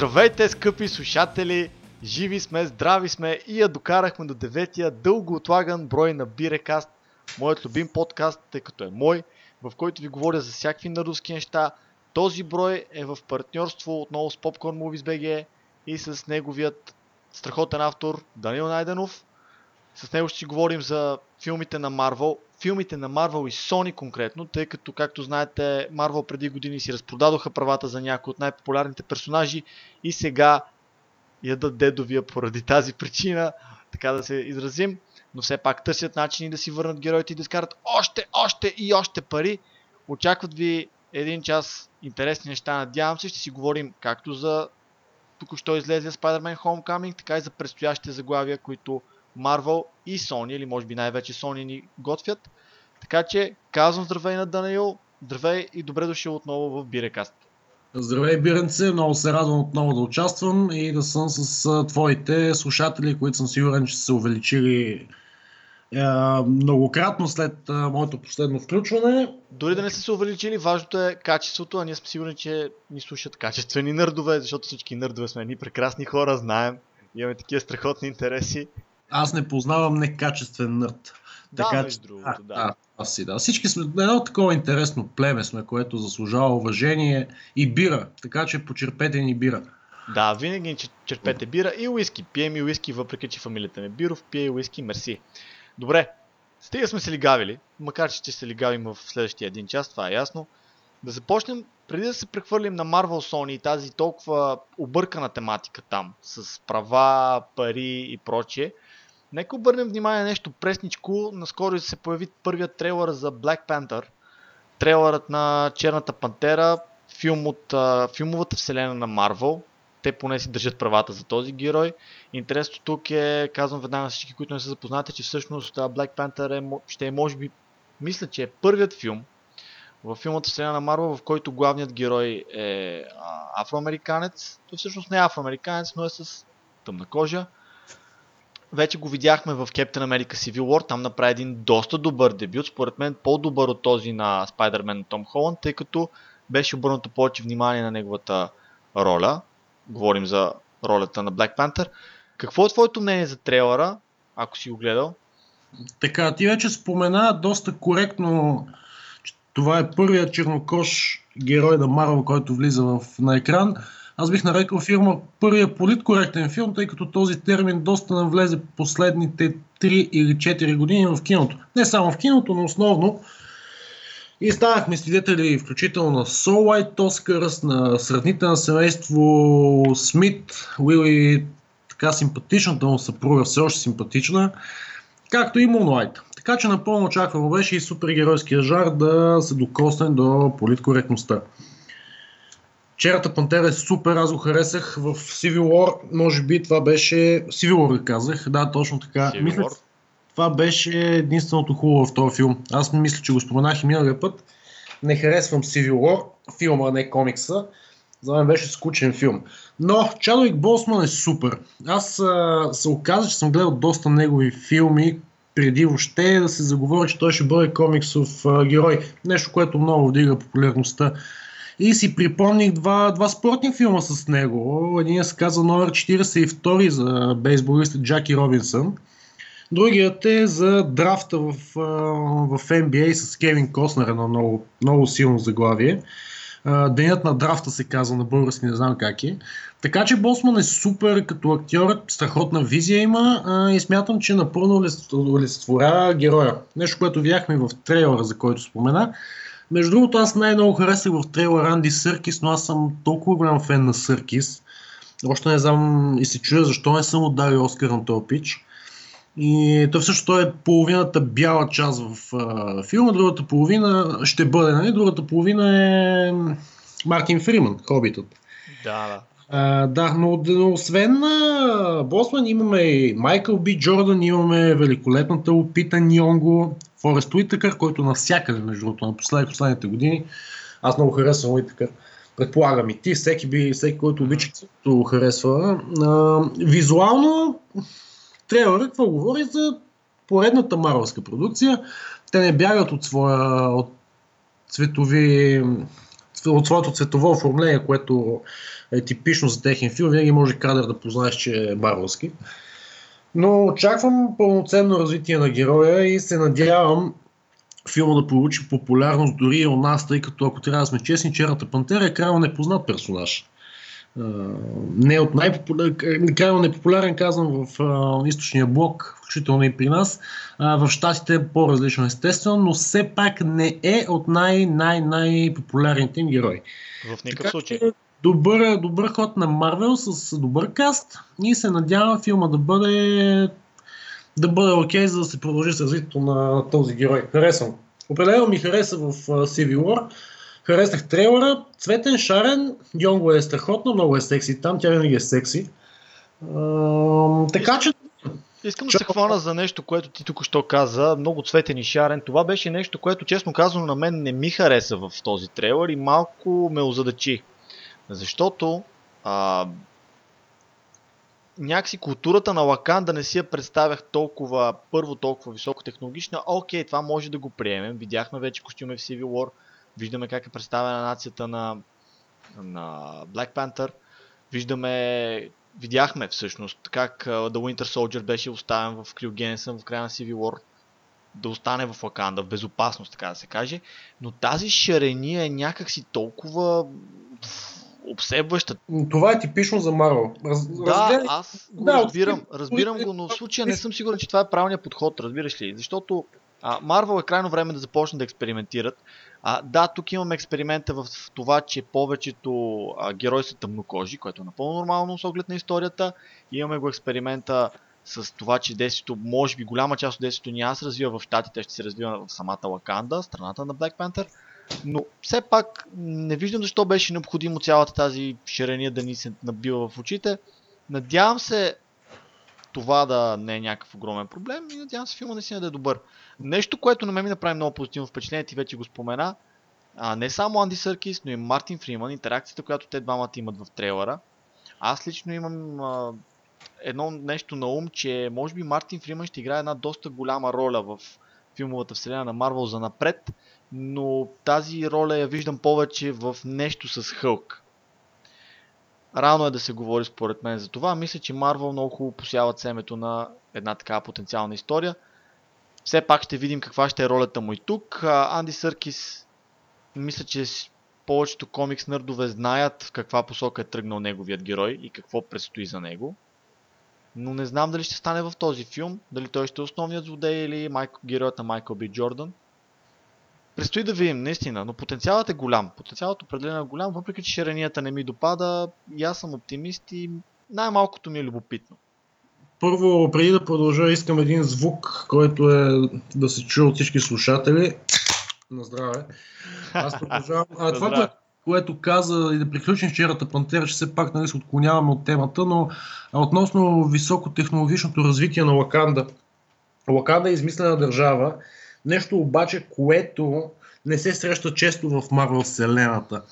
Здравейте, скъпи слушатели! Живи сме, здрави сме и я докарахме до деветия дълго отлаган брой на Бирекаст, моят любим подкаст, тъй като е мой, в който ви говоря за всякакви наруски неща. Този брой е в партньорство отново с Popcorn Movies BG и с неговият страхотен автор Данил Найденов. С него ще си говорим за филмите на Марвел, филмите на Марвел и Sony конкретно, тъй като, както знаете, Марвел преди години си разпродадоха правата за някои от най-популярните персонажи и сега ядат дедовия поради тази причина, така да се изразим, но все пак търсят начини да си върнат героите и да скарат още, още и още пари. Очакват ви един час интересни неща, надявам се, ще си говорим както за току-що излезе Spider-Man Homecoming, така и за предстоящите заглавия, които Marvel и Sony, или може би най-вече Sony ни готвят. Така че казвам здравей на Данаил, здравей и добре дошъл отново в Бирекаст. Здравей, Биренце! Много се радвам отново да участвам и да съм с твоите слушатели, които съм сигурен, че са се увеличили е, многократно след е, моето последно включване. Дори да не са се увеличили, важното е качеството, а ние сме сигурни, че ни слушат качествени нърдове, защото всички нърдове сме едни прекрасни хора, знаем, имаме такива страхотни интереси. Аз не познавам некачествен нърд. Да, така, между другото, да. да. Аз си, да. Всички сме едно такова интересно племе сме, което заслужава уважение и бира. Така че почерпете ни бира. Да, винаги черпете бира и уиски. Пием и уиски, въпреки че фамилията ми е Биров, пие и уиски, мерси. Добре, стига сме се лигавили, макар че ще се лигавим в следващия един час, това е ясно. Да започнем, преди да се прехвърлим на Marvel Sony и тази толкова объркана тематика там, с права, пари и прочие, нека обърнем внимание нещо пресничко. Наскоро се появи първият трейлър за Black Panther. Трейлърът на Черната пантера, филм от а, филмовата вселена на Marvel, те поне си държат правата за този герой. Интересното тук е, казвам веднага на всички, които не са запознати, че всъщност Black Panther е, ще е, може би, мисля, че е първият филм във филмата Вселена на Марвел, в който главният герой е афроамериканец. Той всъщност не е афроамериканец, но е с тъмна кожа. Вече го видяхме в Captain America Civil War, там направи един доста добър дебют, според мен по-добър от този на Spider-Man Том Холанд, тъй като беше обърнато повече внимание на неговата роля говорим за ролята на Black Panther. Какво е твоето мнение за трейлера, ако си го гледал? Така, ти вече спомена доста коректно, че това е първият чернокош герой на Марвел, който влиза в, на екран. Аз бих нарекал филма първия политкоректен филм, тъй като този термин доста навлезе последните 3 или 4 години в киното. Не само в киното, но основно и станахме свидетели включително на Soul Oscars, на сравните на семейство Смит, Уили, така симпатичната му съпруга, все още симпатична, както и Moonlight. Така че напълно очаквано беше и супергеройския жар да се докосне до политкоректността. Черата пантера е супер, аз го харесах в Civil War, може би това беше... Civil War казах, да, точно така. Civil Мисля, War това беше единственото хубаво в този филм. Аз мисля, че го споменах и миналия път. Не харесвам Civil War, филма, не комикса. За мен беше скучен филм. Но Чадуик Босман е супер. Аз а, се оказа, че съм гледал доста негови филми, преди въобще да се заговори, че той ще бъде комиксов а, герой. Нещо, което много вдига популярността. И си припомних два, два спортни филма с него. Един се казва номер 42 за бейсболиста Джаки Робинсън. Другият е за драфта в, в NBA с Кевин Коснер, едно много, много силно заглавие. Денят на драфта се казва на български, не знам как е. Така че Босман е супер като актьор, страхотна визия има и смятам, че напълно олицетворява героя. Нещо, което видяхме в трейлера, за който спомена. Между другото, аз най-много харесах в трейлера Анди Съркис, но аз съм толкова голям фен на Съркис. Още не знам и се чуя защо не съм отдали Оскар на този пич. И то всъщност той е половината бяла част в а, филма, другата половина ще бъде, нали? Другата половина е Мартин Фриман, Хобитът. Да, да. А, да, но, но освен а, Босман имаме и Майкъл Би Джордан, имаме великолепната опита Ньонго, Форест Уитъкър, който навсякъде, между другото, на послед, последните години. Аз много харесвам Уитъкър. Предполагам и ти, всеки, би, всеки който обича, който харесва. А, визуално трейлера, какво говори за поредната марвелска продукция. Те не бягат от своя от цветови от своето цветово оформление, което е типично за техен филм, винаги може кадър да познаеш, че е марвелски. Но очаквам пълноценно развитие на героя и се надявам филма да получи популярност дори и у нас, тъй като ако трябва да сме честни, Черната пантера е крайно непознат персонаж. не от най-популярен, крайно непопулярен, казвам, в източния блок, включително и при нас. В щатите е по-различно естествено, но все пак не е от най-най-най-популярните им герои. В никакъв така, случай. Добър, добър ход на Марвел с добър каст и се надявам филма да бъде да бъде окей, okay, за да се продължи с развитието на този герой. Харесвам. Определено ми хареса в Civil War. Хареснах трейлера. Цветен, шарен. Йонго е страхотно, много е секси там. Тя винаги е секси. А, така че Искам да се хвана за нещо, което ти тук що каза. Много цветен и шарен. Това беше нещо, което честно казано на мен не ми хареса в този трейлер и малко ме озадачи. Защото а, някакси културата на Лакан да не си я представях толкова, първо толкова високотехнологична. Окей, това може да го приемем. Видяхме вече костюми в Civil War. Виждаме как е представена нацията на, на Black Panther. Виждаме, видяхме всъщност как The Winter Soldier беше оставен в Криогенсън в края на Civil War да остане в Лаканда, в безопасност, така да се каже. Но тази шарения е някакси толкова обсебваща. Това е типично за Марвел. Раз, да, разгледай... аз го да, разбирам, разбирам го, но в случая не съм сигурен, че това е правилният подход, разбираш ли? Защото Марвел е крайно време да започне да експериментират. А, да, тук имаме експеримента в това, че повечето а, герои са тъмнокожи, което е напълно нормално с оглед на историята. Имаме го експеримента с това, че действието, може би голяма част от действието ни аз развива в Штатите, ще се развива в самата Лаканда, страната на Black Panther. Но все пак не виждам защо беше необходимо цялата тази ширения да ни се набива в очите. Надявам се това да не е някакъв огромен проблем и надявам се филма наистина да е добър. Нещо, което на мен ми направи много позитивно впечатление, ти вече го спомена, а, не само Анди Съркис, но и Мартин Фриман, интеракцията, която те двамата имат в трейлера. Аз лично имам а, едно нещо на ум, че може би Мартин Фриман ще играе една доста голяма роля в филмовата вселена на Марвел за напред но тази роля я виждам повече в нещо с Хълк. Рано е да се говори според мен за това. Мисля, че Марвел много хубаво посяват семето на една такава потенциална история. Все пак ще видим каква ще е ролята му и тук. Анди Съркис, мисля, че повечето комикс нърдове знаят в каква посока е тръгнал неговият герой и какво предстои за него. Но не знам дали ще стане в този филм, дали той ще е основният злодей или Майк... героят на Майкъл Би Джордан. Предстои да видим, наистина, но потенциалът е голям. Потенциалът определено е голям, въпреки че ширенията не ми допада. И аз съм оптимист и най-малкото ми е любопитно. Първо, преди да продължа, искам един звук, който е да се чуе от всички слушатели. На здраве. Аз продължавам. А, това, което, каза и да приключим вчерата пантера, че все пак нали, се отклоняваме от темата, но относно високотехнологичното развитие на Лаканда. Лаканда е измислена държава, Нещо обаче, което не се среща често в Марвел Вселената.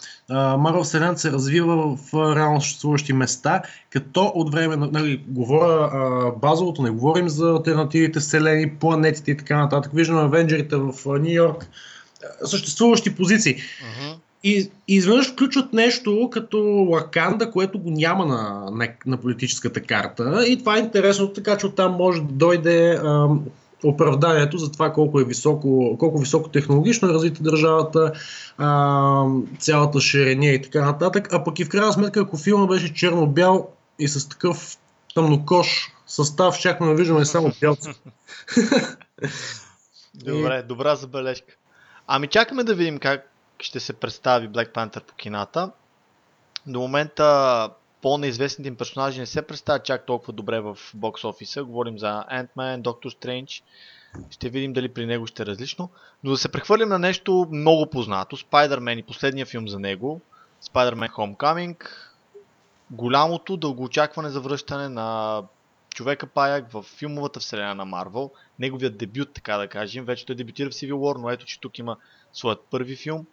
Марвел Вселената се развива в реално съществуващи места, като от време, нали, говоря а, базовото, не говорим за альтернативите вселени, планетите и така нататък. Виждаме Авенджерите в Нью Йорк, съществуващи позиции. Uh-huh. И, и изведнъж включват нещо като Лаканда, което го няма на, на, на политическата карта. И това е интересно, така че оттам може да дойде а, оправданието за това колко е високо, колко високо технологично е развита държавата, а, цялата ширения и така нататък. А пък и в крайна сметка, ако филма беше черно-бял и с такъв тъмнокош състав, щяхме да виждаме само бялци. Добре, добра забележка. Ами чакаме да видим как ще се представи Black Panther по кината. До момента по-неизвестните им персонажи не се представят чак толкова добре в бокс офиса. Говорим за Ant-Man, Doctor Strange. Ще видим дали при него ще е различно. Но да се прехвърлим на нещо много познато. Spider-Man и последния филм за него. Spider-Man Homecoming. Голямото дългоочакване за връщане на човека паяк в филмовата вселена на Марвел. Неговият дебют, така да кажем. Вече той дебютира в Civil War, но ето, че тук има своят първи филм.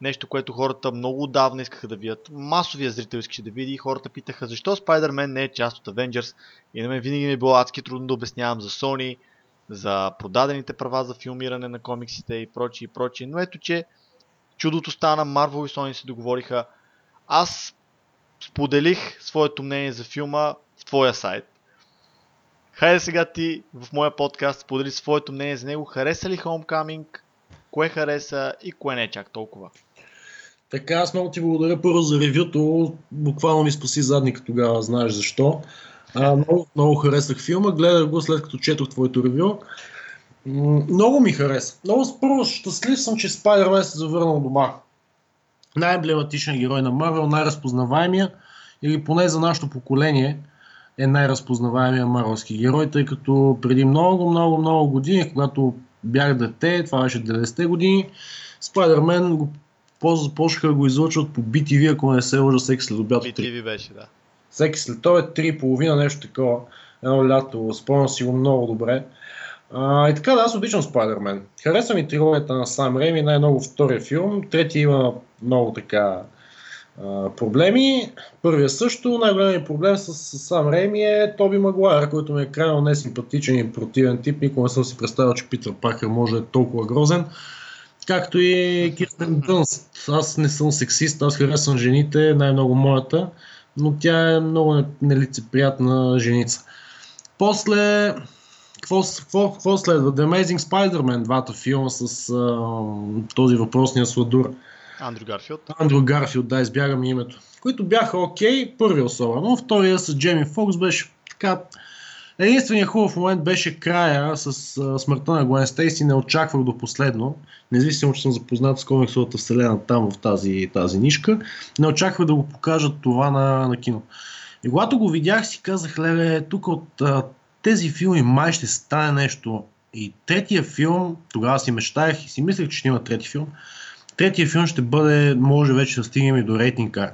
Нещо, което хората много отдавна искаха да видят. Масовия зрител искаше да види и хората питаха защо Spider-Man не е част от Avengers. И на мен винаги ми е било адски трудно да обяснявам за Sony, за продадените права за филмиране на комиксите и прочие и прочие. Но ето, че чудото стана, Marvel и Sony се договориха. Аз споделих своето мнение за филма в твоя сайт. Хайде сега ти в моя подкаст сподели своето мнение за него. Хареса ли Homecoming? Кое хареса и кое не чак толкова? Така, аз много ти благодаря първо за ревюто. Буквално ми спаси задника тогава, знаеш защо. А, много, много харесах филма. Гледах го след като четох твоето ревю. Много ми хареса. Много първо щастлив съм, че Спайдермен се завърнал дома. Най-емблематичен герой на Марвел, най-разпознаваемия или поне за нашето поколение е най-разпознаваемия марвелски герой, тъй като преди много, много, много години, когато бях дете, това беше 90-те години, Спайдермен го започнаха да го излъчват по BTV, ако не се лъжа, всеки след обяд. BTV беше, да. Всеки след това е половина, нещо такова. Едно лято, спомням си го много добре. А, и така, да, аз обичам Спайдермен. Харесва ми трилогията на Сам Рейми, най-много втория филм. Третия има много така а, проблеми. Първия също. Най-големият проблем с, с Сам Рейми е Тоби Магуайер, който ми е крайно несимпатичен и противен тип. Никога не съм си представил, че Питър Пакър може да е толкова грозен. Както и Кирстен Дънст. Аз не съм сексист, аз харесвам жените, най-много моята, но тя е много нелицеприятна женица. После, какво, какво, какво следва? The Amazing Spider-Man, двата филма с а, този въпросния сладур. Андрю Гарфилд. Андрю Гарфилд, да, избягам името. Които бяха окей, okay, първи особено, втория с Джейми Фокс беше така Единственият хубав момент беше края с а, смъртта на Гуен Стейси. Не очаквах до последно, независимо, че съм запознат с комиксовата вселена там в тази, тази нишка. Не очаквах да го покажат това на, на кино. И когато го видях, си казах, леле, тук от а, тези филми май ще стане нещо. И третия филм, тогава си мечтаях и си мислех, че ще има трети филм. Третия филм ще бъде, може вече да стигнем и до рейтинг кар.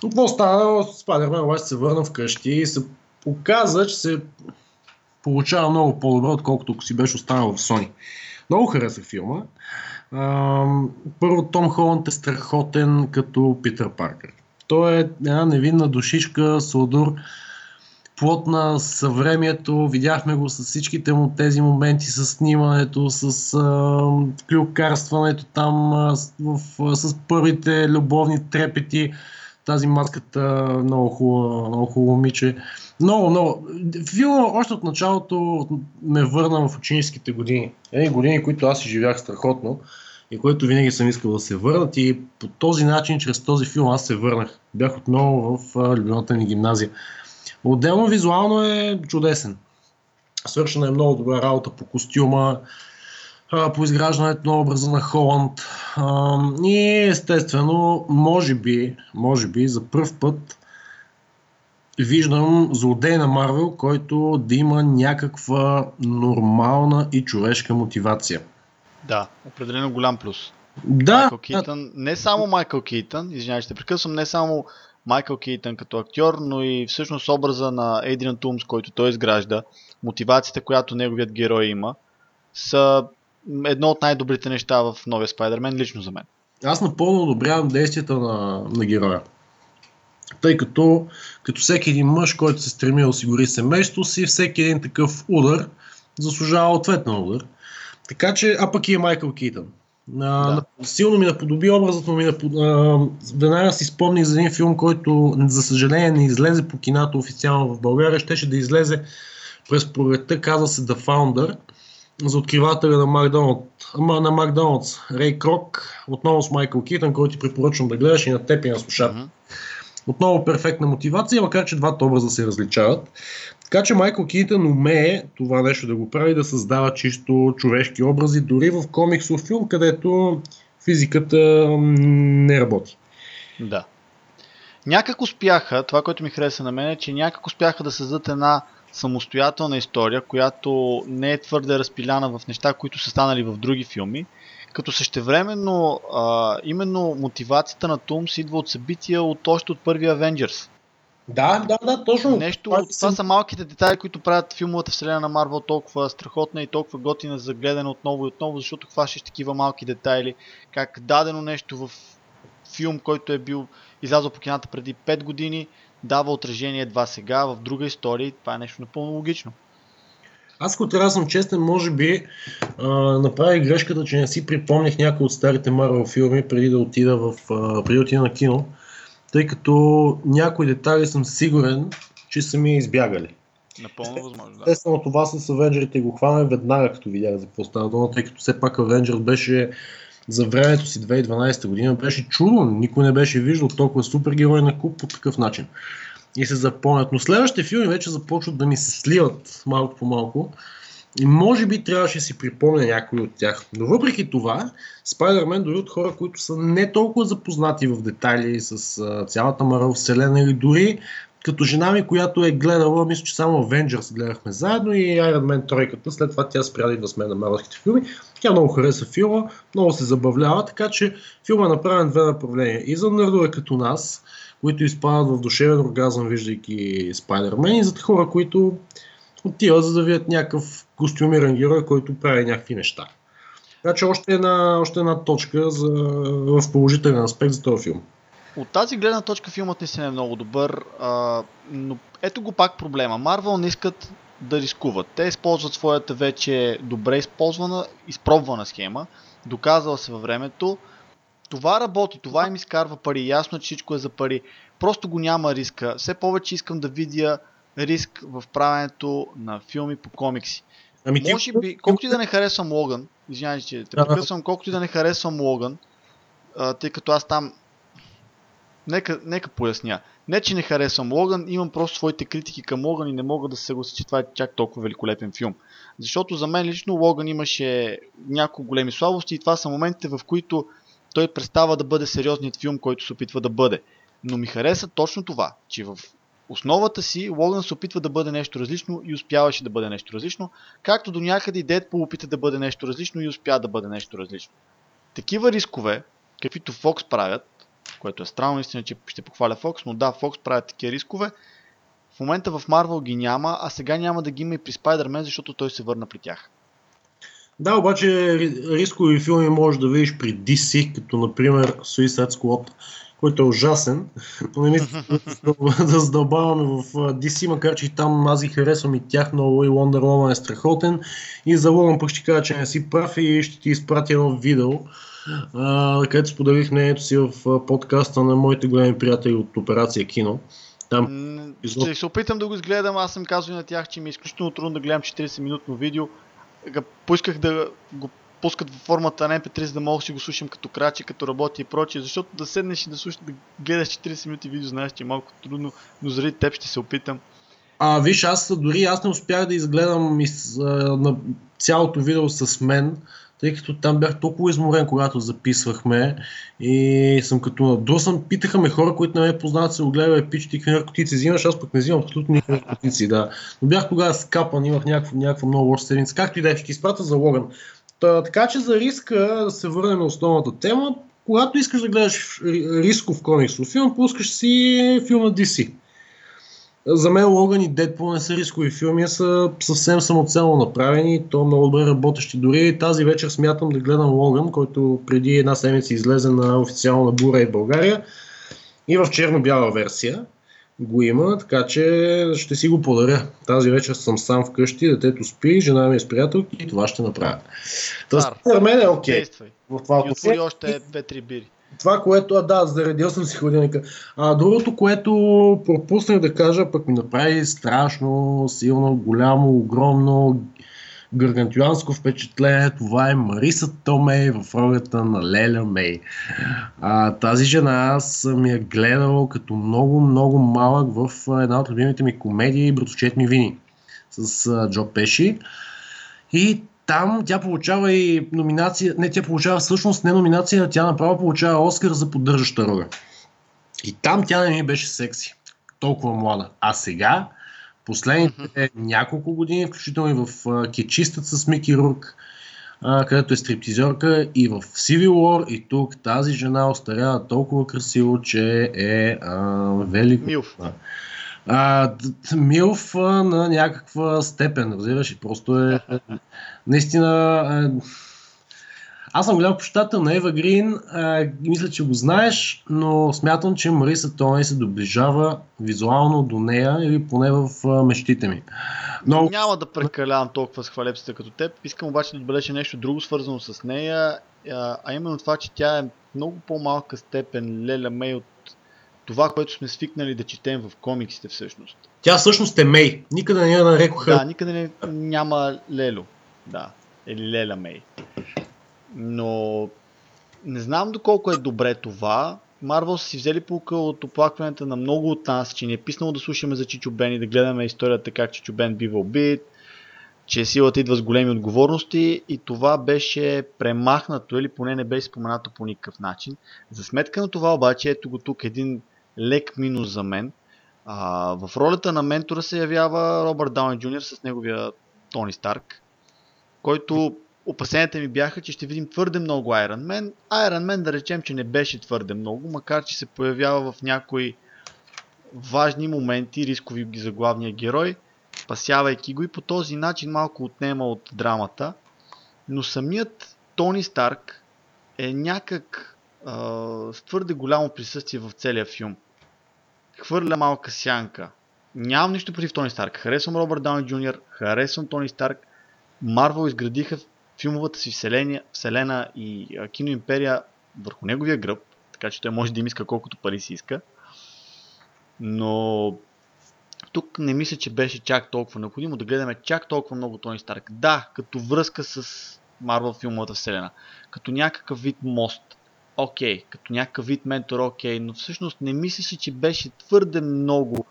Какво стана? Спайдермен обаче се върна вкъщи и се оказа, че се получава много по-добре, отколкото ако си беше останал в Sony. Много харесах филма. Първо, Том Холанд е страхотен като Питър Паркър. Той е една невинна душичка, Содор, плод на съвремието. Видяхме го с всичките му тези моменти, с снимането, с а, клюкарстването там, а, с, в, с първите любовни трепети. Тази маската много хубава, много хубаво момиче. Много, много. Филма още от началото ме върна в ученическите години. Едни години, които аз живях страхотно и които винаги съм искал да се върнат и по този начин, чрез този филм аз се върнах. Бях отново в любимата ни гимназия. Отделно визуално е чудесен. Свършена е много добра работа по костюма, по изграждането на образа на Холанд. И естествено, може би, може би за първ път виждам злодей на Марвел, който да има някаква нормална и човешка мотивация. Да, определено голям плюс. Да. Майкъл Кейтън, не само Майкъл Кейтън, извинявай, ще прекъсвам, не само Майкъл Кейтън като актьор, но и всъщност образа на Ейдриан Тумс, който той изгражда, мотивацията, която неговият герой има, са едно от най-добрите неща в новия Спайдермен, лично за мен. Аз напълно одобрявам действията на, на героя тъй като като всеки един мъж, който се стреми да осигури семейство си, всеки един такъв удар заслужава ответен удар. Така че, а пък и е Майкъл Китън. Да. Силно ми наподоби образът, но ми веднага си спомних за един филм, който за съжаление не излезе по кинато официално в България, щеше да излезе през пролетта, казва се The Founder, за откривателя на Макдоналд, на Макдоналдс, Рей Крок, отново с Майкъл Китън, който ти препоръчвам да гледаш и на теб и на слушател. Mm-hmm. Отново перфектна мотивация, макар че двата образа се различават. Така че Майкъл Китън умее това нещо да го прави, да създава чисто човешки образи, дори в комиксов филм, където физиката не работи. Да. Някак успяха, това, което ми хареса на мен е, че някак успяха да създадат една самостоятелна история, която не е твърде разпиляна в неща, които са станали в други филми, като същевременно а, именно мотивацията на Тумс идва от събития от още от първия Avengers. Да, да, да, точно. Нещо, това, това са малките детайли, които правят филмовата вселена на Марвел толкова страхотна и толкова готина за гледане отново и отново, защото хващаш такива малки детайли, как дадено нещо в филм, който е бил излязъл по кината преди 5 години, дава отражение едва сега в друга история. Това е нещо напълно логично. Аз, ако трябва да съм честен, може би а, направих грешката, че не си припомних някои от старите Марвел филми преди да отида, в, а, преди да отида на кино, тъй като някои детайли съм сигурен, че са ми избягали. Напълно възможно, да. Естествено, това с Avengers го хвана веднага, като видях за какво става дума, тъй като все пак Avengers беше за времето си 2012 година, беше чудо. Никой не беше виждал толкова супергерой на куп по такъв начин. И се запомнят. Но следващите филми вече започват да ми се сливат малко по малко. И може би трябваше да си припомня някой от тях. Но въпреки това, Spider-Man дори от хора, които са не толкова запознати в детайли с цялата Marvel вселена или дори като жена ми, която е гледала, мисля, че само Avengers гледахме заедно и Iron Man тройката. След това тя спря да идва с мен на Марвелските филми. Тя много хареса филма, много се забавлява, така че филма е направен две направления. И за нърдове като нас, които изпадат в душевен оргазъм, виждайки Spider-Man, и за хора, които отиват за да видят някакъв костюмиран герой, който прави някакви неща. Така че още една, още една точка за, в положителен аспект за този филм. От тази гледна точка филмът не си е много добър, а, но ето го пак проблема. Марвел не искат да рискуват. Те използват своята вече добре използвана, изпробвана схема, доказала се във времето. Това работи, това им изкарва пари. Ясно, че всичко е за пари. Просто го няма риска. Все повече искам да видя риск в правенето на филми по комикси. Ами ти... Може би, колкото и да не харесвам Логан, извинявай, че те прекъсвам, колкото и да не харесвам Логан, а, тъй като аз там Нека, нека поясня. Не, че не харесвам Логан, имам просто своите критики към Логан и не мога да се съглася, че това е чак толкова великолепен филм. Защото за мен лично Логан имаше няколко големи слабости и това са моментите, в които той представа да бъде сериозният филм, който се опитва да бъде. Но ми хареса точно това, че в основата си Логан се опитва да бъде нещо различно и успяваше да бъде нещо различно, както до някъде и Дедпул опита да бъде нещо различно и успя да бъде нещо различно. Такива рискове, каквито Фокс правят, което е странно, наистина, че ще похваля Fox, но да, Fox правят такива рискове. В момента в Marvel ги няма, а сега няма да ги има и при Spider-Man, защото той се върна при тях. Да, обаче рискови филми можеш да видиш при DC, като например Suicide Squad, който е ужасен, но не мисля да задълбаваме в DC, макар че и там аз ги харесвам и тях много и Wonder Woman е страхотен и за Логан пък ще кажа, че не си прав и ще ти изпратя едно видео, където споделих мнението си в подкаста на моите големи приятели от Операция Кино. Там... Ще се опитам да го изгледам, аз съм казвал на тях, че ми е изключително трудно да гледам 40 минутно видео. Поисках да го пускат в формата на MP3, за да мога да си го слушам като краче, като работи и прочие, защото да седнеш и да, слушаш, да гледаш 40 минути видео, знаеш, че е малко трудно, но заради теб ще се опитам. А, виж, аз дори аз не успях да изгледам из, а, на цялото видео с мен, тъй като там бях толкова изморен, когато записвахме и съм като надусан. Питаха ме хора, които не ме познават, се огледали, пич, ти наркотици взимаш, аз пък не взимам абсолютно никакви наркотици, да. Но бях тогава скапан, имах някаква много лоша седмица. Както и да е, ще ти изпратя за Логан. Та, така че за риска да се върнем на основната тема, когато искаш да гледаш рисков комиксов филм, пускаш си филма DC. За мен Логан и Дедпул не са рискови филми, са съвсем самоцелно направени, то много добре работещи. Дори тази вечер смятам да гледам Логан, който преди една седмица излезе на официално на Бура и България и в черно-бяла версия го има, така че ще си го подаря. Тази вечер съм сам вкъщи, детето спи, жена ми е с приятелки и това ще направя. За мен е окей. Okay. В това и още две-три бири това, което, а да, заредил съм си хладилника. А другото, което пропуснах да кажа, пък ми направи страшно, силно, голямо, огромно, гаргантюанско впечатление. Това е Мариса Томей в ролята на Леля Мей. А, тази жена съм я гледал като много, много малък в една от любимите ми комедии Братовчет ми вини с Джо Пеши. И там тя получава и номинация, не, тя получава всъщност не номинация, тя направо получава Оскар за поддържаща роля. И там тя не ми беше секси. Толкова млада. А сега, последните mm-hmm. няколко години, включително и в Кечистът с Мики Рук, където е стриптизерка и в Civil War и тук тази жена остарява толкова красиво, че е а, велико. А, милф на някаква степен, разбираш, и просто е наистина Аз съм голям почитател на Ева Грин, а, мисля, че го знаеш, но смятам, че Мариса Тони се доближава визуално до нея или поне в а, мечтите ми. Но... Няма да прекалявам толкова с хвалебствата като теб. Искам обаче да отбележа нещо друго свързано с нея, а, а именно това, че тя е много по-малка степен Леля Мей от това, което сме свикнали да четем в комиксите всъщност. Тя всъщност е Мей. Никъде не я нарекоха. Да, никъде не, няма Лело. Да. Или Леля Мей. Но не знам доколко е добре това. Марвел си взели полка от оплакването на много от нас, че ни е писнало да слушаме за Чичо Бен и да гледаме историята как Чичо Бен бива убит, че силата идва с големи отговорности и това беше премахнато или поне не беше споменато по никакъв начин. За сметка на това обаче, ето го тук един лек минус за мен. А, в ролята на ментора се явява Робърт Дауни Джуниор с неговия Тони Старк, който опасенията ми бяха, че ще видим твърде много Iron Man. Iron Man да речем, че не беше твърде много, макар че се появява в някои важни моменти, рискови за главния герой, спасявайки го и по този начин малко отнема от драмата. Но самият Тони Старк е някак а, с твърде голямо присъствие в целия филм. Хвърля малка сянка. Нямам нищо против Тони Старк. Харесвам Робърт Дауни Джуниор, харесвам Тони Старк. Марвел изградиха филмовата си вселена, вселена и киноимперия върху неговия гръб, така че той може да им иска колкото пари си иска. Но тук не мисля, че беше чак толкова необходимо да гледаме чак толкова много Тони Старк. Да, като връзка с Марвел филмовата вселена. Като някакъв вид мост. Окей, okay. като някакъв вид ментор, окей, okay. но всъщност не мислеше, че беше твърде много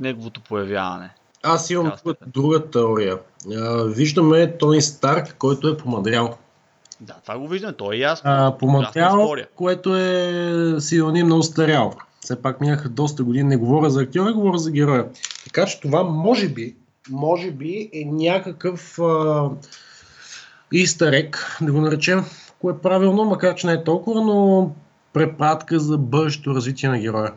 неговото появяване. Аз имам друга теория. виждаме Тони Старк, който е помадрял. Да, това го виждаме, то е ясно. А, помадрял, което е синоним на устарял. Все пак минаха доста години, не говоря за актьора, говоря за героя. Така че това може би, може би е някакъв истерек, да го наречем, кое е правилно, макар че не е толкова, но препратка за бъдещето развитие на героя.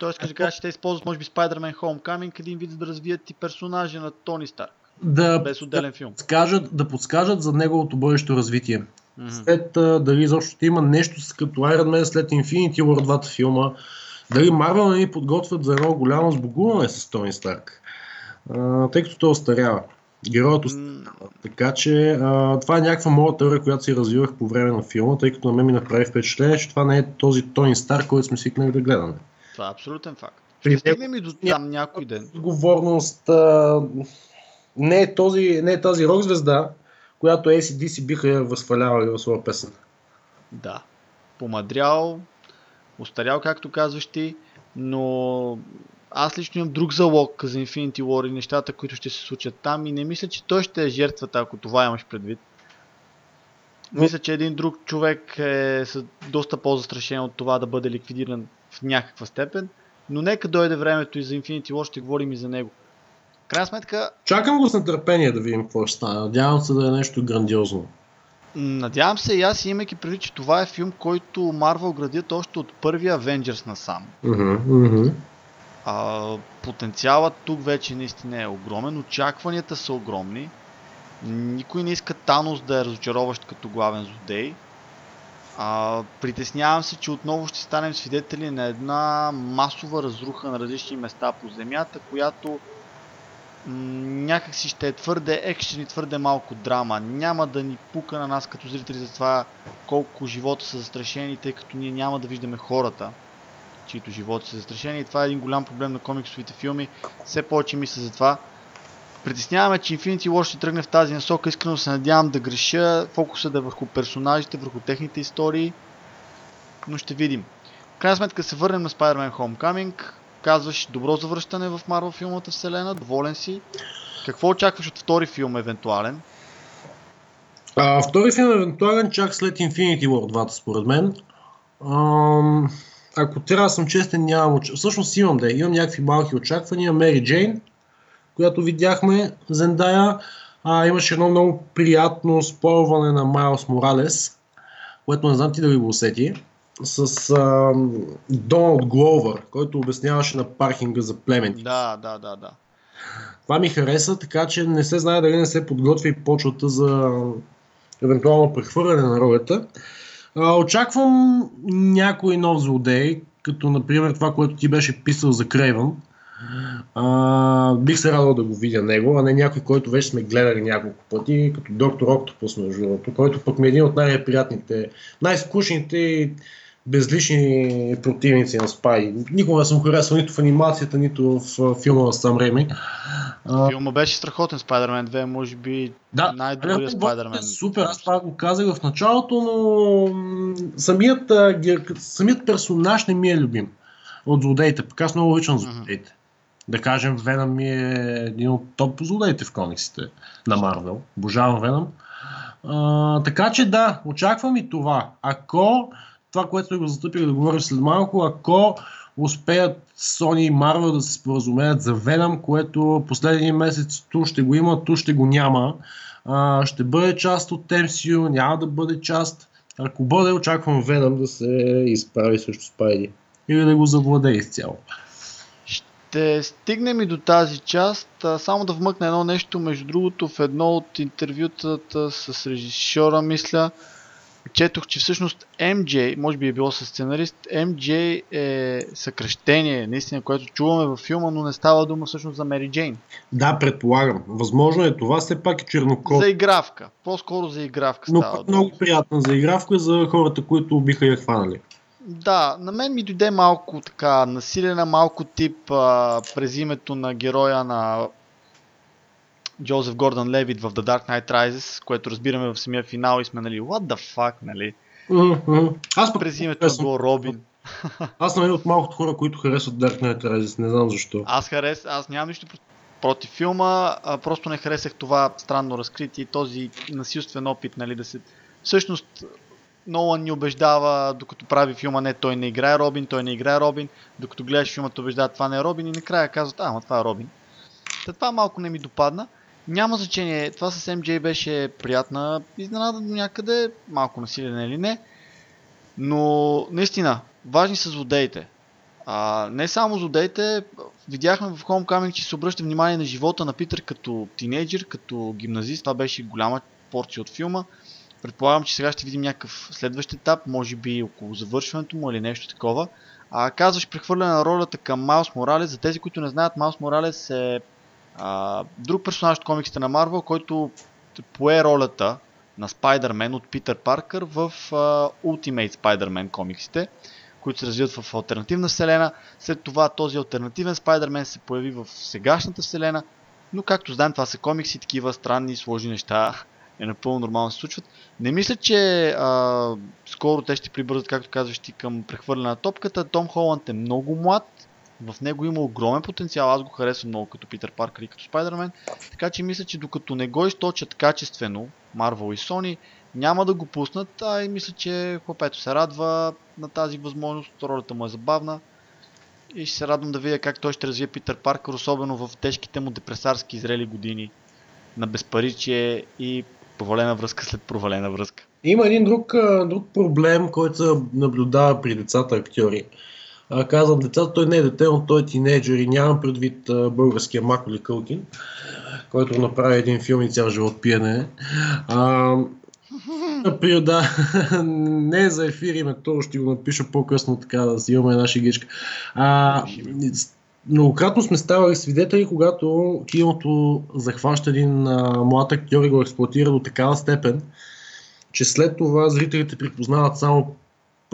Тоест, като кажеш, че те използват, може би, Spider-Man Homecoming, един вид да развият и персонажи на Тони Старк. Да, без отделен да филм. Подскажат, да подскажат за неговото бъдещо развитие. Mm-hmm. След а, дали изобщо има нещо като Iron Man след Infinity War двата филма, дали Марвел не ни подготвят за едно голямо сбогуване с Тони Старк, а, тъй като той остарява. Героят остарява. Mm. Така че а, това е някаква моя теория, която си развивах по време на филма, тъй като на мен ми направи впечатление, че това не е този Тони Старк, който сме свикнали да гледаме. Това е абсолютен факт. Ще стигнем и до там някой ден. Отговорност. А, не, е този, не е тази рок звезда, която ACDC биха възхвалявали в своя песен. Да. Помадрял, устарял, както казваш ти, но аз лично имам друг залог за Infinity War и нещата, които ще се случат там и не мисля, че той ще е жертвата, ако това имаш предвид. Мисля, че един друг човек е доста по-застрашен от това да бъде ликвидиран в някаква степен, но нека дойде времето и за Infinity War ще говорим и за него. Крайна сметка... Чакам го с нетърпение да видим какво ще стане. Надявам се да е нещо грандиозно. Надявам се и аз, имайки предвид, че това е филм, който Марвел градят още от първия Avengers насам. Uh-huh. А, потенциалът тук вече наистина е огромен, очакванията са огромни. Никой не иска Танос да е разочароващ като главен злодей. А, притеснявам се, че отново ще станем свидетели на една масова разруха на различни места по земята, която някакси ще е твърде екшен и твърде малко драма. Няма да ни пука на нас като зрители за това колко живота са застрашени, тъй като ние няма да виждаме хората, чието животи са застрашени. И това е един голям проблем на комиксовите филми. Все повече мисля за това. Притесняваме, че Infinity War ще тръгне в тази насока. Искрено се надявам да греша. Фокусът да е върху персонажите, върху техните истории. Но ще видим. В крайна сметка се върнем на Spider-Man Homecoming. Казваш добро завръщане в Marvel филмата вселена. Доволен си. Какво очакваш от втори филм евентуален? А, втори филм евентуален чак след Infinity War 2, според мен. Ам, ако трябва да съм честен, нямам. Всъщност имам да. Имам някакви малки очаквания. Мери Джейн, която видяхме, Зендая. А, имаше едно много приятно спорване на Майлз Моралес, което не знам ти да го усети, с а, Доналд Гловър, който обясняваше на паркинга за племените. Да, да, да, да. Това ми хареса, така че не се знае дали не се подготви почвата за евентуално прехвърляне на ролята. Очаквам някой нов злодей, като например това, което ти беше писал за Крейвън. Бих се радвал да го видя него, а не някой, който вече сме гледали няколко пъти, като доктор Октопус, между другото, който пък ми е един от най-приятните, най-скучните и безлични противници на Спай. Никога не съм харесал нито в анимацията, нито в филма на Сам Реми. Филма беше страхотен, Spider-Man 2, може би да, най-добрият Spider-Man. Супер, аз това го казах в началото, но самият, самият персонаж не ми е любим от злодеите. Пък аз много обичам злодеите. Uh-huh. Да кажем, Веном ми е един от топ злодеите в комиксите на Марвел. Обожавам Веном. А, така че да, очаквам и това. Ако това, което го застъпили да говорим след малко, ако успеят Sony и Marvel да се споразумеят за Venom, което последния месец ту ще го има, ту ще го няма. А, ще бъде част от MCU, няма да бъде част. Ако бъде, очаквам Venom да се изправи срещу Спайди. Или да го завладее изцяло. Ще стигнем и до тази част. Само да вмъкна едно нещо. Между другото, в едно от интервютата с режисьора, мисля, четох, че всъщност MJ, може би е било с сценарист, MJ е съкръщение, наистина, което чуваме във филма, но не става дума всъщност за Мери Джейн. Да, предполагам. Възможно е това, все пак е чернокод. За игравка. По-скоро за игравка но става дума. много приятна за игравка за хората, които биха я хванали. Да, на мен ми дойде малко така насилена, малко тип а, през името на героя на Джозеф Гордън Левит в The Dark Knight Rises, което разбираме в самия финал и сме нали, what the fuck, нали? Mm-hmm. Аз през името на Робин. Аз съм от малкото хора, които харесват Dark Knight Rises, не знам защо. Аз харес, аз нямам нищо против филма, а просто не харесах това странно разкритие, този насилствен опит, нали, да се... Всъщност, Нолан ни убеждава, докато прави филма, не, той не играе Робин, той не играе Робин, докато гледаш филма, убеждава, това не е Робин и накрая казват, а, това е Робин. Та това малко не ми допадна. Няма значение, това с MJ беше приятна изненада до някъде, малко насилен или не, но наистина, важни са злодеите. А, не само злодеите, видяхме в Homecoming, че се обръща внимание на живота на Питър като тинейджър, като гимназист, това беше голяма порция от филма. Предполагам, че сега ще видим някакъв следващ етап, може би около завършването му или нещо такова. А, казваш прехвърляне на ролята към Маус Моралес. За тези, които не знаят, Маус Моралес е а, друг персонаж от комиксите на Марвел, който пое ролята на Спайдермен от Питър Паркър в а, Ultimate Spider-Man комиксите, които се развиват в альтернативна вселена. След това този альтернативен Спайдермен се появи в сегашната вселена, но както знаем, това са комикси, такива странни, сложни неща е напълно нормално се случват. Не мисля, че а, скоро те ще прибързат, както казваш ти, към прехвърляне на топката. Том Холанд е много млад, в него има огромен потенциал, аз го харесвам много като Питър Паркър и като Спайдермен, така че мисля, че докато не го източат качествено, Marvel и Sony, няма да го пуснат, а и мисля, че хлопето се радва на тази възможност, ролята му е забавна. И ще се радвам да видя как той ще развие Питър Паркър, особено в тежките му депресарски зрели години на безпаричие и провалена връзка след провалена връзка. Има един друг, друг проблем, който наблюдава при децата актьори а, казвам децата, той не е дете, но той е тинейджър и нямам предвид а, българския Маколи Кълкин, който направи един филм и цял живот пиене. А, Например, да, не е за ефир името, ще го напиша по-късно, така да си имаме една шегичка. А, многократно сме ставали свидетели, когато киното захваща един а, млад актьор и го експлуатира до такава степен, че след това зрителите припознават само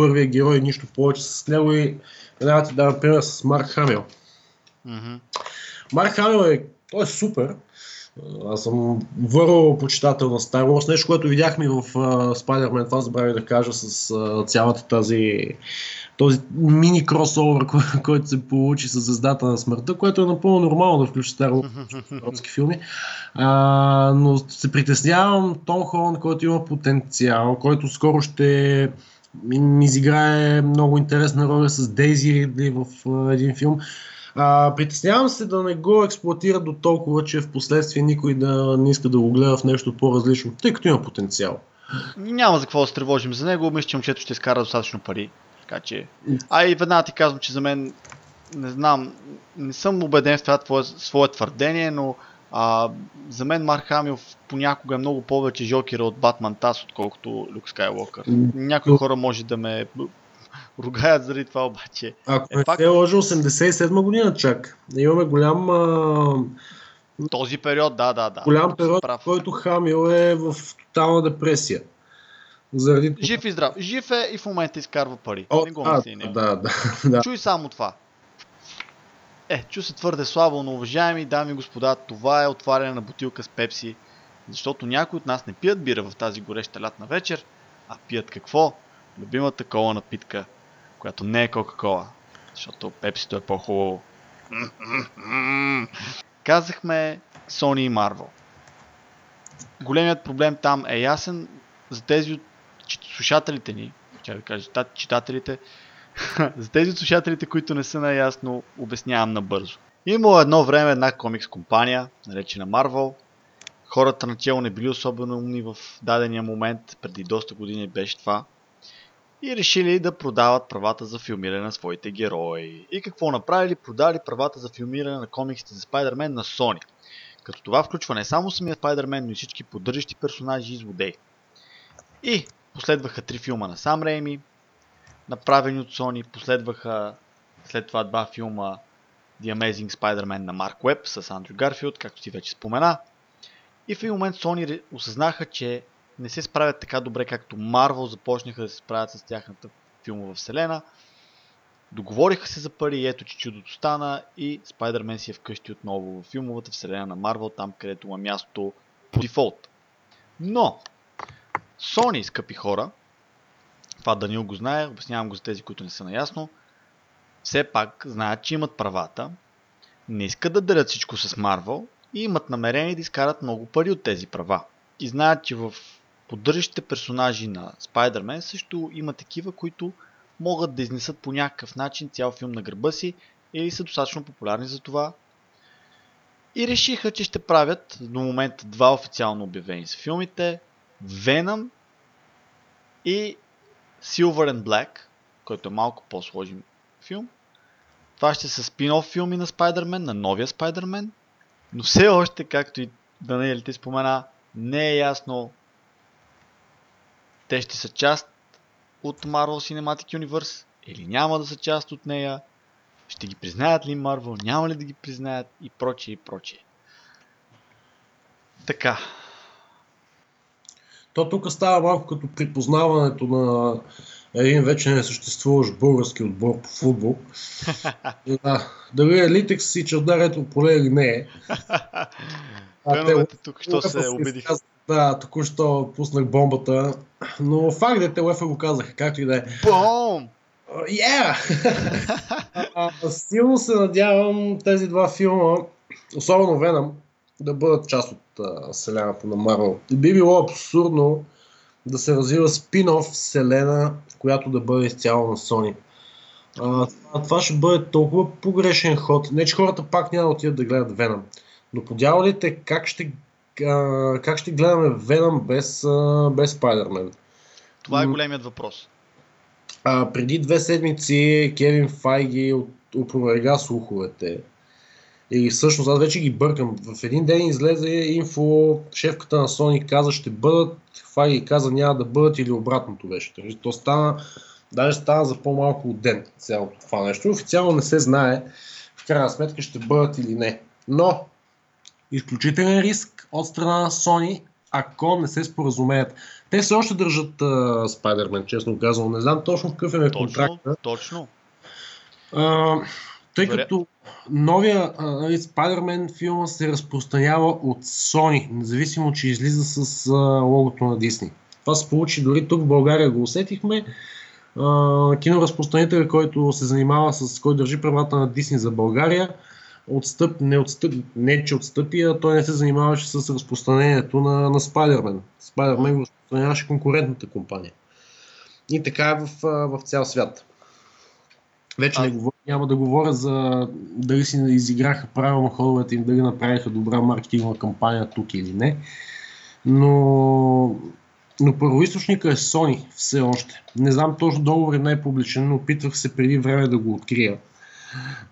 първия герой нищо повече с него и трябва ти дам пример с Марк Хамил. Mm-hmm. Марк Хамил е, той е супер. Аз съм върл почитател на Star Wars. Нещо, което видяхме в uh, Spider-Man, това забравих да кажа с uh, цялата тази този мини кросовър, който се получи с звездата на смъртта, което е напълно нормално да включи Wars филми. А, но се притеснявам Том Холанд, който има потенциал, който скоро ще ми изиграе много интересна роля с Дейзи Ридли в а, един филм. А, притеснявам се да не го експлуатира до толкова, че в последствие никой да не иска да го гледа в нещо по-различно, тъй като има потенциал. Няма за какво да се тревожим за него, мисля, че момчето ще изкара достатъчно пари. Така че... А и веднага ти казвам, че за мен, не знам, не съм убеден в това твое, свое твърдение, но А, за мен Марк Хамил понякога е много повече жокера от Батман Тас, отколкото Люк Скайлокър. Някои хора може да ме ругаят заради това обаче. Ако е, не факт... се лъжа 87 година чак. Имаме голям... А... Този период, да, да, да. Голям период, в който Хамил е в тотална депресия. Заради... Жив и здрав. Жив е и в момента изкарва пари. О, не го мисли, да, да, да. Чуй само това. Е, чу се твърде слабо, но уважаеми дами и господа, това е отваряне на бутилка с пепси, защото някои от нас не пият бира в тази гореща лятна вечер, а пият какво? Любимата кола напитка, която не е Кока-Кола, защото пепсито е по-хубаво. Казахме Sony и Marvel. Големият проблем там е ясен за тези от слушателите ни, ще да кажа, читателите, за тези от слушателите, които не са наясно, обяснявам набързо. Имало едно време една комикс компания, наречена Marvel. Хората начало не били особено умни в дадения момент, преди доста години беше това. И решили да продават правата за филмиране на своите герои. И какво направили? Продали правата за филмиране на комиксите за Spider-Man на Sony. Като това включва не само самия Spider-Man, но и всички поддържащи персонажи и злодеи. И последваха три филма на Сам Рейми, направени от Sony, последваха след това два филма The Amazing Spider-Man на Марк Уеб с Андрю Гарфилд, както ти вече спомена. И в един момент Sony осъзнаха, че не се справят така добре, както Marvel започнаха да се справят с тяхната филмова вселена. Договориха се за пари и ето, че чудото стана и Spider-Man си е вкъщи отново в филмовата вселена на Marvel, там където има място по дефолт. Но, Sony, скъпи хора, това Данил го знае, обяснявам го за тези, които не са наясно, все пак знаят, че имат правата, не искат да дарят всичко с Marvel и имат намерение да изкарат много пари от тези права. И знаят, че в поддържащите персонажи на Spider-Man също има такива, които могат да изнесат по някакъв начин цял филм на гърба си или са достатъчно популярни за това. И решиха, че ще правят до момента два официално обявени с филмите Venom и Silver and Black, който е малко по-сложен филм. Това ще са спин-оф филми на Spider-Man, на новия Spider-Man, но все още, както и Даниел ти спомена, не е ясно те ще са част от Marvel Cinematic Universe или няма да са част от нея, ще ги признаят ли Marvel, няма ли да ги признаят и прочее и прочее. Така, то тук става малко като припознаването на един вече не съществуващ български отбор по футбол. да, дали е Литекс и Чардарето поле или не е. А те, тук що се убедих. Да, току-що пуснах бомбата. Но факт е, те УЕФА го казаха, както и да е. Бом! Yeah! Силно се надявам тези два филма, особено Веном, да бъдат част от а, вселената на Марвел. Би било абсурдно да се развива спин-оф вселена, която да бъде изцяло на Sony. А, това ще бъде толкова погрешен ход. Не, че хората пак няма да отидат да гледат Веном. Но подявалите как ще, а, как ще гледаме Веном без, а, без Spider-Man? Това е големият въпрос. А, преди две седмици Кевин Файги опроверга слуховете, или всъщност аз вече ги бъркам. В един ден излезе инфо, шефката на Sony каза ще бъдат, Фаги каза няма да бъдат или обратното беше. То стана, даже стана за по-малко от ден цялото това нещо. Официално не се знае в крайна сметка ще бъдат или не. Но изключителен риск от страна на Sony, ако не се споразумеят. Те все още държат uh, Spider-Man, честно казвам. Не знам точно какъв е контракта. Точно. Uh, тъй Добре. като новия uh, Spider-Man филма се разпространява от Sony, независимо, че излиза с uh, логото на Disney. Това се получи дори тук в България го усетихме. Uh, киноразпространителя, който се занимава с, който държи правата на Disney за България, отстъп, не, отстъп, не че отстъпи, а той не се занимаваше с разпространението на, на Spider-Man. Spider-Man го разпространяваше конкурентната компания. И така е в, в цял свят. Вече а... не говоря, няма да говоря за дали си изиграха правилно ходовете им, дали направиха добра маркетингова кампания тук или не. Но, но първоисточника е Sony все още. Не знам точно договор е най-публичен, но опитвах се преди време да го открия.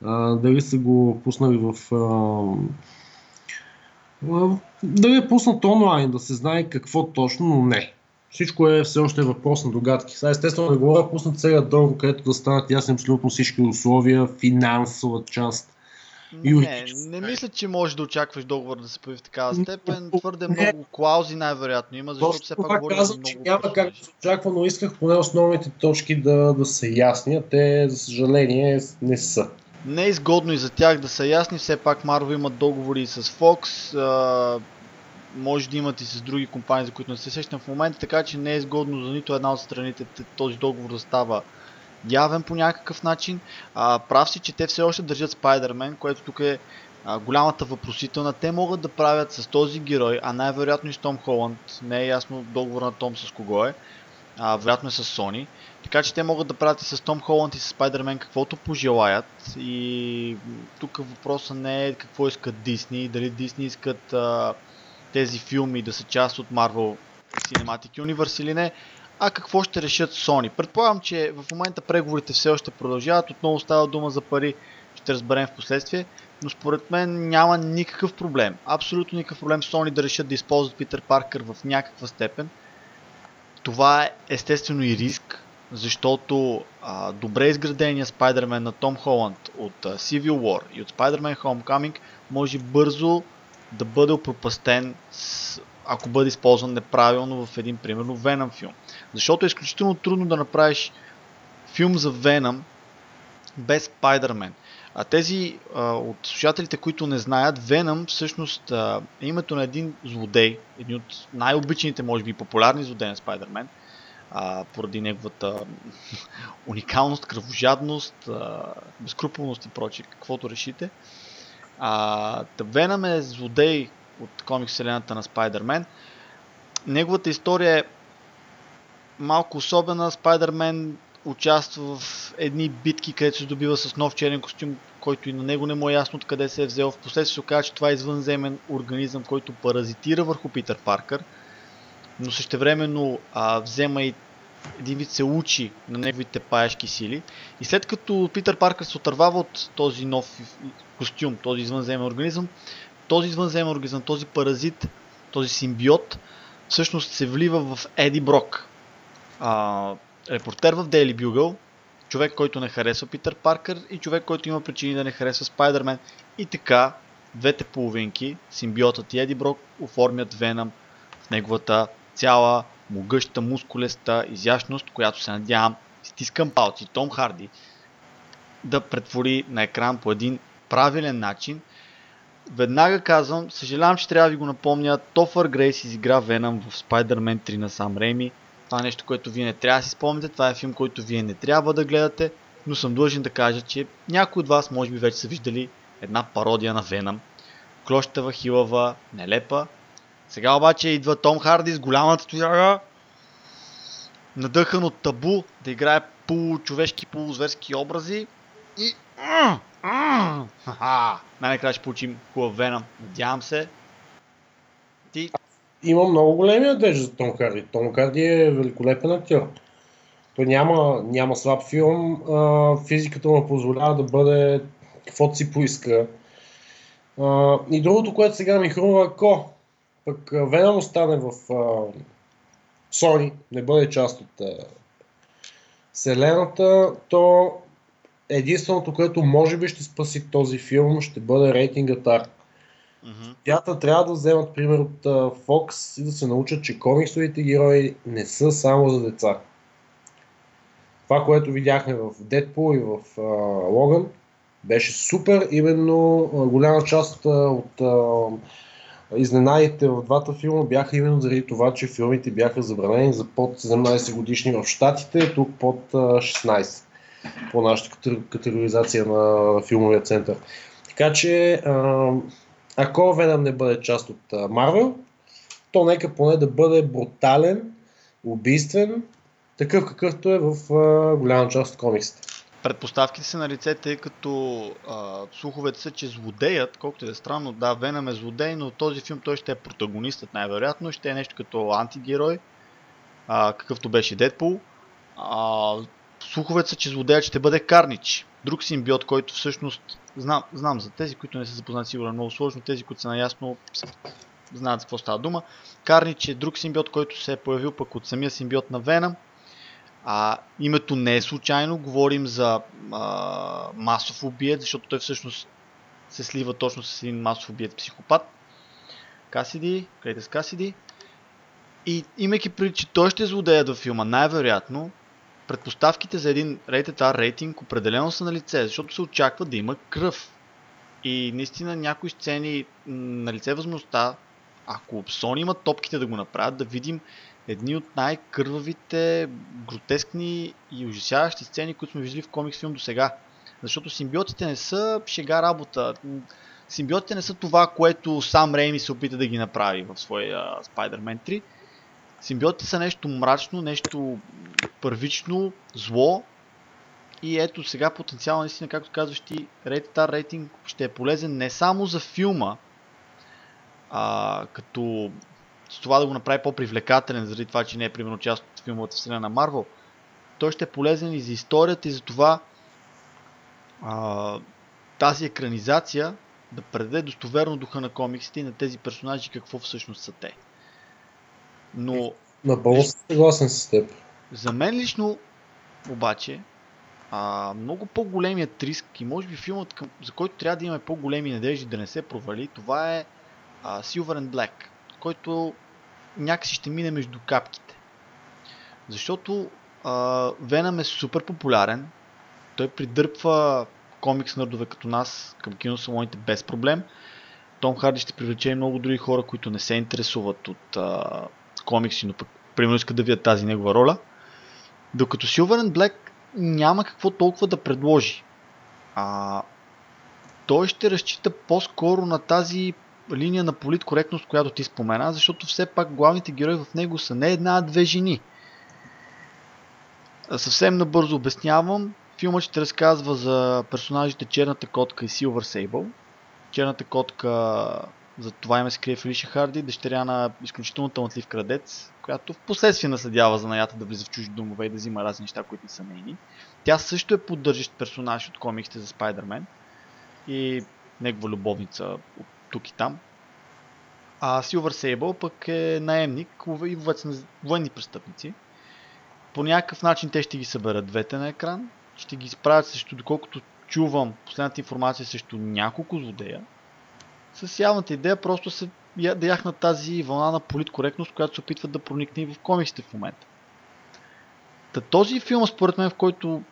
А, дали са го пуснали в, а, Да е пуснат онлайн, да се знае какво точно, но не. Всичко е все още въпрос на догадки. Сега естествено не говоря пуснат сега долу, където да станат ясни абсолютно всички условия, финансова част. Не, не мисля, че можеш да очакваш договор да се появи в такава степен. Твърде не. много клаузи най-вероятно има, защото все пак говорим казвам, че няма как да се очаква, но исках поне основните точки да, да са ясни, а те, за съжаление, не са. Не е изгодно и за тях да са ясни, все пак Marvel имат договори с Fox, а, може да имат и с други компании, за които не се сещам в момента, така че не е изгодно за нито една от страните този договор да става явен по някакъв начин. А, прав си, че те все още държат Spider-Man, което тук е а, голямата въпросителна. Те могат да правят с този герой, а най-вероятно и с Том Холанд. Не е ясно договор на Том с кого е. А, вероятно е с Sony. Така че те могат да правят и с Том Холанд и с Spider-Man каквото пожелаят. И тук въпросът не е какво искат Дисни, дали Дисни искат а, тези филми да са част от Marvel Cinematic Universe или не, а какво ще решат Sony. Предполагам, че в момента преговорите все още продължават, отново става дума за пари, ще разберем в последствие, но според мен няма никакъв проблем, абсолютно никакъв проблем Sony да решат да използват Питър Паркър в някаква степен. Това е естествено и риск, защото а, добре изградения Spider-Man на Том Холанд от а, Civil War и от Spider-Man Homecoming може бързо да бъде опропастен, с, ако бъде използван неправилно в един, примерно, Venom филм. Защото е изключително трудно да направиш филм за Venom без Spider-Man. А тези а, от слушателите, които не знаят, Venom всъщност а, е името на един злодей, един от най-обичаните, може би, популярни злодеи на Spider-Man, поради неговата уникалност, кръвожадност, а, безкруполност и прочие, каквото решите. А, Веном е злодей от комикс вселената на Спайдермен. Неговата история е малко особена. Спайдермен участва в едни битки, където се добива с нов черен костюм, който и на него не му е ясно откъде се е взел. Впоследствие се оказа, че това е извънземен организъм, който паразитира върху Питър Паркър, но същевременно а, взема и един вид се учи на неговите паяшки сили. И след като Питър Паркър се отървава от този нов костюм, този извънземен организъм, този извънземен организъм, този паразит, този симбиот, всъщност се влива в Еди Брок. А, репортер в Daily Bugle, човек, който не харесва Питър Паркър и човек, който има причини да не харесва Спайдермен. И така, двете половинки, симбиотът и Еди Брок, оформят Веном в неговата цяла могъща, мускулеста изящност, която се надявам, стискам палци, Том Харди, да претвори на екран по един правилен начин. Веднага казвам, съжалявам, че трябва да ви го напомня, Тофър Грейс изигра Веном в Spider-Man 3 на Сам Рейми. Това е нещо, което вие не трябва да си спомните, това е филм, който вие не трябва да гледате, но съм длъжен да кажа, че някои от вас може би вече са виждали една пародия на Веном. Клощава, хилава, нелепа. Сега обаче идва Том Харди с голямата тояга, надъхан от табу да играе получовешки, полузверски образи и най-накрая ще получим хубав Веном. Надявам се. Ти... Има много големи надежди за Том Харди. Том Харди е великолепен актьор. Той няма, няма слаб филм. Физиката му позволява да бъде каквото си поиска. И другото, което сега ми хрумва, ако пък Веном остане в а, Sony, не бъде част от а, Вселената, то единственото, което може би ще спаси този филм, ще бъде рейтингът R. Mm-hmm. трябва да вземат пример от uh, Fox и да се научат, че комиксовите герои не са само за деца. Това, което видяхме в Deadpool и в uh, Logan, беше супер. Именно uh, голяма част от изненадите в двата филма бяха именно заради това, че филмите бяха забранени за под 17 годишни в Штатите, тук под 16 по нашата категоризация на филмовия център. Така че, ако Веном не бъде част от Марвел, то нека поне да бъде брутален, убийствен, такъв какъвто е в голяма част от комиксите. Предпоставките са на лице, тъй като а, слуховете са, че злодеят, колкото е странно, да, Веном е злодей, но този филм той ще е протагонистът най-вероятно, ще е нещо като антигерой, а, какъвто беше Дедпул. А, слуховете са, че злодеят ще бъде Карнич. друг симбиот, който всъщност, знам, знам за тези, които не са запознати, сигурно много сложно, тези, които са наясно, знаят за какво става дума. Карнич е друг симбиот, който се е появил пък от самия симбиот на Вена. А, името не е случайно, говорим за а, масов убиец, защото той всъщност се слива точно с един масов убиец психопат. Касиди, Крейтес Касиди. И имайки преди, че той ще е злодеят във филма, най-вероятно, предпоставките за един Rated R рейтинг определено са на лице, защото се очаква да има кръв. И наистина някои сцени на лице възможността, ако Sony имат топките да го направят, да видим едни от най-кървавите, гротескни и ужасяващи сцени, които сме виждали в комикс филм до сега. Защото симбиотите не са шега работа. Симбиотите не са това, което сам Рейми се опита да ги направи в своя Spider-Man 3. Симбиотите са нещо мрачно, нещо първично, зло. И ето сега потенциално, наистина, както казваш ти, Rated R рейтинг ще е полезен не само за филма, а, като с това да го направи по-привлекателен, заради това, че не е примерно част от филмовата вселена на Марвел, той ще е полезен и за историята и за това а, тази екранизация да предаде достоверно духа на комиксите и на тези персонажи какво всъщност са те. Но... Напълно съм съгласен с теб. За мен лично, обаче, а, много по-големият риск и може би филмът, към, за който трябва да имаме по-големи надежди да не се провали, това е а, Silver and Black, който някакси ще мине между капките. Защото а, Веном е супер популярен, той придърпва комикс нърдове като нас към киносалоните без проблем. Том Харди ще привлече и много други хора, които не се интересуват от а, комикси, но пък примерно искат да видят тази негова роля. Докато Silver and Black няма какво толкова да предложи. А, той ще разчита по-скоро на тази линия на политкоректност, която ти спомена, защото все пак главните герои в него са не една, а две жени. Съвсем набързо обяснявам. Филмът ще разказва за персонажите Черната котка и Силвър Сейбъл. Черната котка за това име се крие Фелиша Харди, дъщеря на изключително талантлив крадец, която в последствие наследява занаята да влиза в чужди домове и да взима разни неща, които не са нейни. Тя също е поддържащ персонаж от комиксите за Спайдермен и негова любовница от тук и там. А Силвър Сейбъл пък е наемник и вовец на военни престъпници. По някакъв начин те ще ги съберат двете на екран, ще ги изправят срещу, доколкото чувам последната информация срещу няколко злодея, с явната идея просто се да яхнат тази вълна на политкоректност, която се опитват да проникне и в комиксите в момента. Та този филм, според мен, в който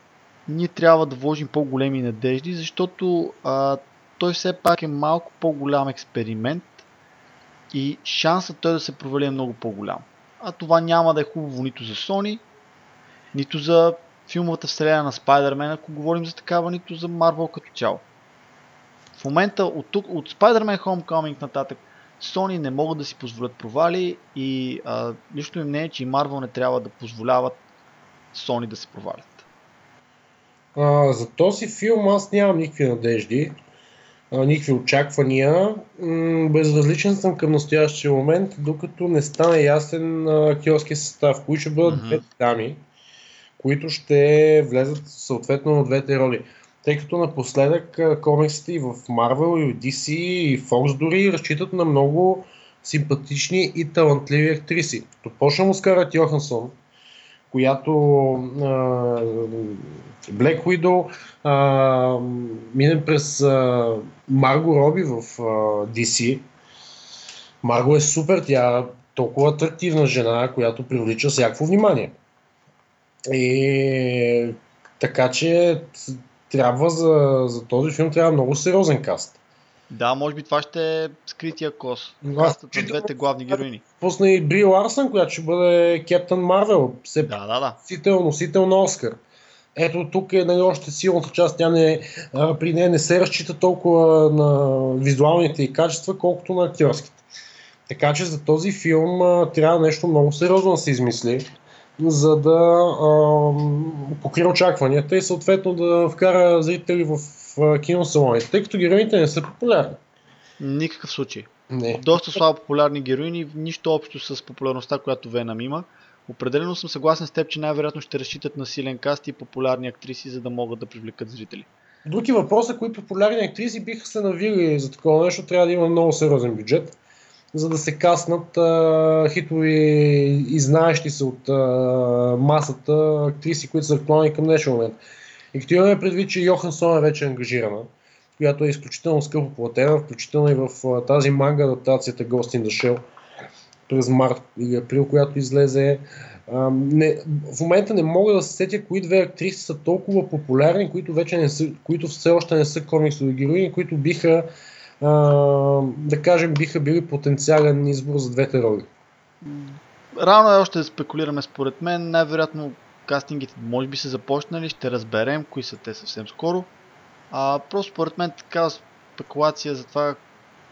ние трябва да вложим по-големи надежди, защото а, той все пак е малко по-голям експеримент и шансът той да се провали е много по-голям. А това няма да е хубаво нито за Sony, нито за филмовата вселена на Spider-Man, ако говорим за такава, нито за Marvel като цяло. В момента от, тук, от Spider-Man Homecoming нататък Sony не могат да си позволят провали и а, лично им не е, че и Marvel не трябва да позволяват Sony да се провалят. А, за този филм аз нямам никакви надежди, никакви очаквания. Безразличен съм към настоящия момент, докато не стане ясен актьорския състав, кои ще бъдат mm-hmm. двете дами, които ще влезат съответно на двете роли. Тъй като напоследък комиксите и в Marvel, и в DC, и Fox дори разчитат на много симпатични и талантливи актриси. То почнем с Карат Йохансон, която Black Widow, а, минем през Марго Роби в DC. Марго е супер, тя е толкова атрактивна жена, която привлича всяко внимание. И така че трябва за, за този филм трябва много сериозен каст. Да, може би това ще е скрития кос. Кастът на двете главни героини. Пусна и Бри Ларсън, която ще бъде Кептън Марвел. Да, да, да. Носител, носител на Оскар. Ето тук е нали, още силната част. Тя не, а, при нея не се разчита толкова на визуалните и качества, колкото на актьорските. Така че за този филм а, трябва нещо много сериозно да се измисли за да а, покрие очакванията и съответно да вкара зрители в киносалоните, тъй като героините не са популярни. Никакъв случай. Не. Доста слабо популярни героини, нищо общо с популярността, която Венам има. определено съм съгласен с теб, че най-вероятно ще разчитат на силен каст и популярни актриси, за да могат да привлекат зрители. Други въпроса, които популярни актриси биха се навили за такова нещо, трябва да има много сериозен бюджет, за да се каснат а, хитови и знаещи се от а, масата актриси, които са актуални към днешния момент. И като имаме предвид, че Йохансон е вече ангажирана, която е изключително скъпо платена, включително и в тази манга адаптацията Ghost in the Shell през март или април, която излезе. Не, в момента не мога да се сетя кои две актриси са толкова популярни, които, вече не са, които все още не са комиксови героини, които биха, да кажем, биха били потенциален избор за двете роли. Рано е още да спекулираме според мен. Най-вероятно кастингите може би са започнали, ще разберем кои са те съвсем скоро. А, просто според мен такава спекулация за това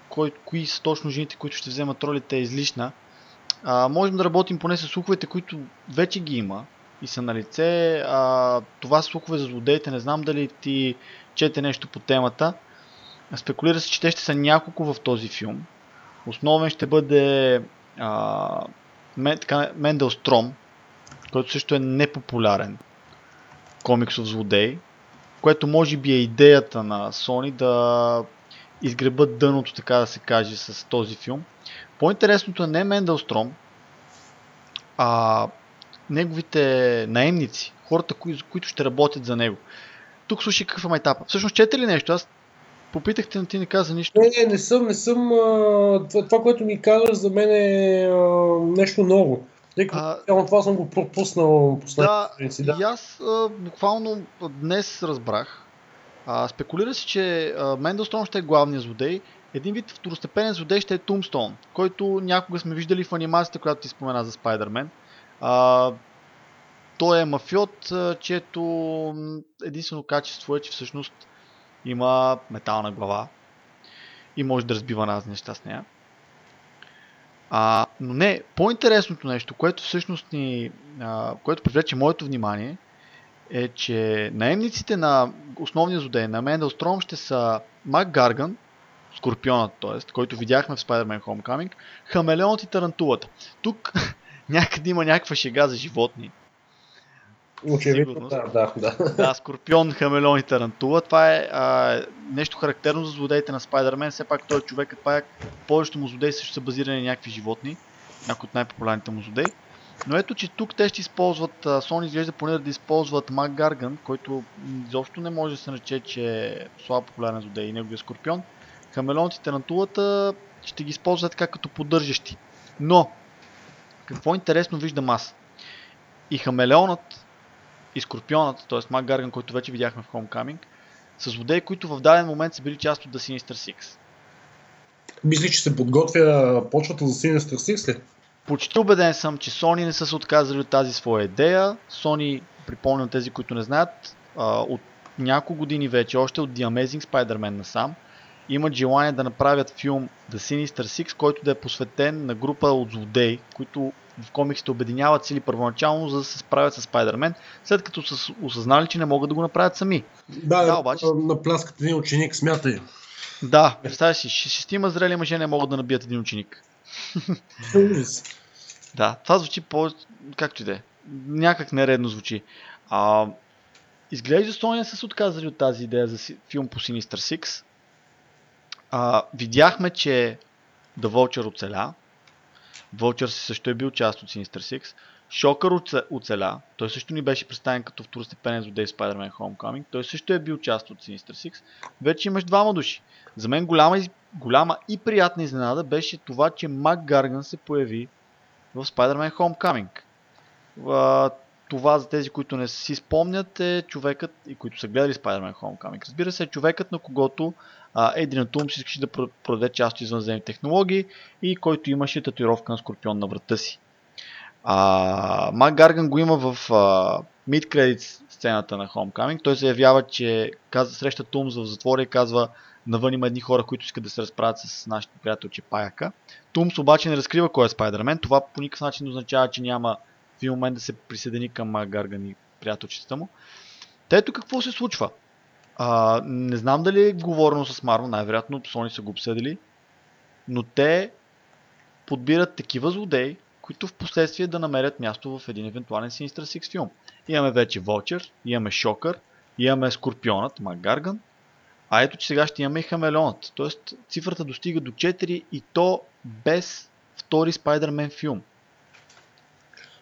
кой, кои са точно жените, които ще вземат ролите е излишна. А, можем да работим поне с слуховете, които вече ги има и са на лице. А, това слухове за злодеите, не знам дали ти чете нещо по темата. Спекулира се, че те ще са няколко в този филм. Основен ще бъде а, Мен, така, Мендел Стром, който също е непопулярен комиксов злодей, което може би е идеята на Sony да изгребат дъното, така да се каже, с този филм. По-интересното е не Мендел Стром, а неговите наемници, хората, кои, които ще работят за него. Тук слушай какъв е етапа. Всъщност чете ли нещо? Аз попитахте, но ти не каза нищо. Не, не, не съм, не съм. Това, което ми казваш за мен е нещо ново. Тъй като а, това съм го пропуснал да, да, и аз а, буквално днес разбрах. А, спекулира се, че Менделстон ще е главният злодей. Един вид второстепенен злодей ще е Тумстон, който някога сме виждали в анимацията, която ти спомена за Спайдермен. А, той е мафиот, чието единствено качество е, че всъщност има метална глава и може да разбива разни неща с нея. А, но не, по-интересното нещо, което всъщност ни, а, което привлече моето внимание, е, че наемниците на основния злодей на Мендел Стром ще са Мак Гарган, Скорпионът, т.е., който видяхме в Spider-Man Homecoming, Хамелеонът и Тарантулата. Тук някъде има някаква шега за животни. Очевидно, да, да, да. Да, Скорпион, Хамелеон и Тарантула. Това е а, нещо характерно за злодеите на Spider-Man. Все пак той е човекът, това е повечето му злодеи също са базирани на някакви животни. Някои от най-популярните му злодеи. Но ето, че тук те ще използват, Sony изглежда поне да използват Мак Гарган, който изобщо не може да се нарече, че е слабо популярен злодей и неговия Скорпион. Хамелеонът и Тарантулата ще ги използват така като поддържащи. Но, какво интересно виждам аз? И Хамелеонът и Скорпионът, т.е. Мак Гарган, който вече видяхме в Homecoming, са злодеи, които в даден момент са били част от The Sinister Six. Мисли, че се подготвя почвата за Sinister Six ли? Почти убеден съм, че Sony не са се отказали от тази своя идея. Sony, припомням тези, които не знаят, от няколко години вече, още от The Amazing Spider-Man насам, имат желание да направят филм The Sinister Six, който да е посветен на група от злодеи, които в комиксите обединяват сили първоначално, за да се справят с Спайдермен, след като са осъзнали, че не могат да го направят сами. Да, да обаче... на пляската един ученик, смятай. Да, представя си, шестима зрели мъже не могат да набият един ученик. да, това звучи по... както и да е. Някак нередно звучи. А, изглежда Sony са се отказали от тази идея за филм по Sinister Six. А, видяхме, че The Vulture оцеля. Vulture също е бил част от Sinister Six. Шокър оцеля. Той също ни беше представен като второстепенен злодей Spider-Man Homecoming. Той също е бил част от Sinister Six. Вече имаш двама души. За мен голяма, голяма и приятна изненада беше това, че Мак Гарган се появи в Spider-Man Homecoming. Това за тези, които не си спомнят е човекът, и които са гледали Spider-Man Homecoming. Разбира се, човекът на когото Ейдриан Тумс искаше да продаде част от извънземни технологии и който имаше татуировка на Скорпион на врата си. А, Мак Гарган го има в Mid Credits сцената на Homecoming. Той заявява, че каза, среща Тумс в затвора и казва навън има едни хора, които искат да се разправят с нашите приятелче Паяка. Тумс обаче не разкрива кой е Спайдермен. Това по никакъв начин означава, че няма в момент да се присъедини към Гарган и приятелчетата му. Тето какво се случва? А, не знам дали е говорено с Марвел, най-вероятно Sony са го обсъдили, но те подбират такива злодеи, които в последствие да намерят място в един евентуален Sinister Six филм. Имаме вече Vulture, имаме Шокър, имаме Скорпионът, Магарган, а ето, че сега ще имаме и Хамелеонът. Тоест, цифрата достига до 4 и то без втори Спайдермен филм.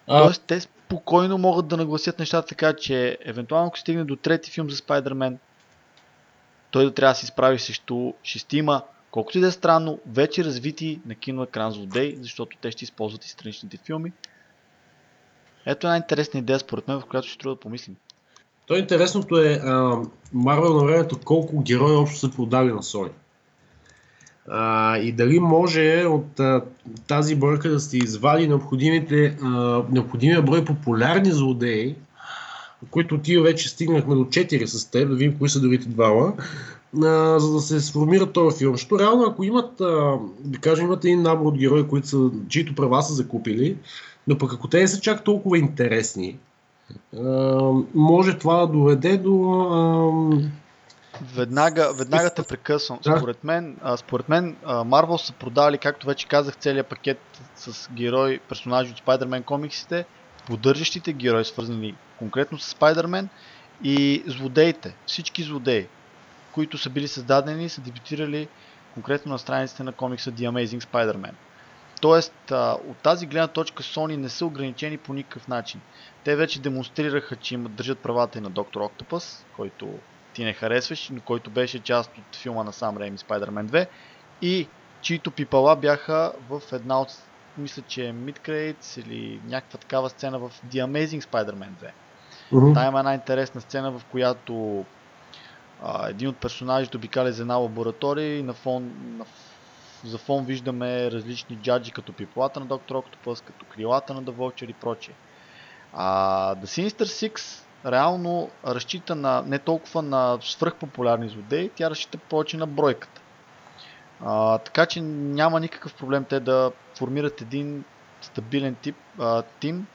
А... Тоест, те спокойно могат да нагласят нещата така, че евентуално ако стигне до трети филм за Спайдермен, той да трябва да се изправи срещу шестима, колкото и да е странно, вече развити на киноекран злодей, защото те ще използват и страничните филми. Ето една интересна идея според мен, в която ще трябва да помислим. То интересното е Марвел на времето колко герои общо са продали на Sony. И дали може от а, тази бройка да се извади необходимия брой популярни злодеи, които отива вече стигнахме до 4 с теб, да видим кои са другите двама, а, за да се сформира този филм. Защото реално ако имат, а, да кажем, имат един набор от герои, които са, чието права са закупили, но пък ако те не са чак толкова интересни, а, може това да доведе до а, Веднага, веднага те прекъсвам. Да. Според мен, а, според мен Marvel са продали, както вече казах, целият пакет с герои, персонажи от Spider-Man комиксите, поддържащите герои, свързани конкретно с Spider-Man и злодеите. Всички злодеи, които са били създадени, са дебютирали конкретно на страниците на комикса The Amazing Spider-Man. Тоест, а, от тази гледна точка Sony не са ограничени по никакъв начин. Те вече демонстрираха, че имат държат правата и на Доктор Октопус, който ти не харесваш, но който беше част от филма на сам Рейми Spider-Man 2 и чието пипала бяха в една от, мисля, че е Mid Credits или някаква такава сцена в The Amazing Spider-Man 2. Uh-huh. Та има една интересна сцена, в която а, един от персонажите обикаля за една лаборатория и на фон, на, за фон виждаме различни джаджи, като пиплата на Доктор Октопус, като крилата на The Vulture и прочее. А, The Sinister Six реално разчита на, не толкова на свръхпопулярни злодеи, тя разчита повече на бройката. А, така че няма никакъв проблем те да формират един стабилен тип, а, тим.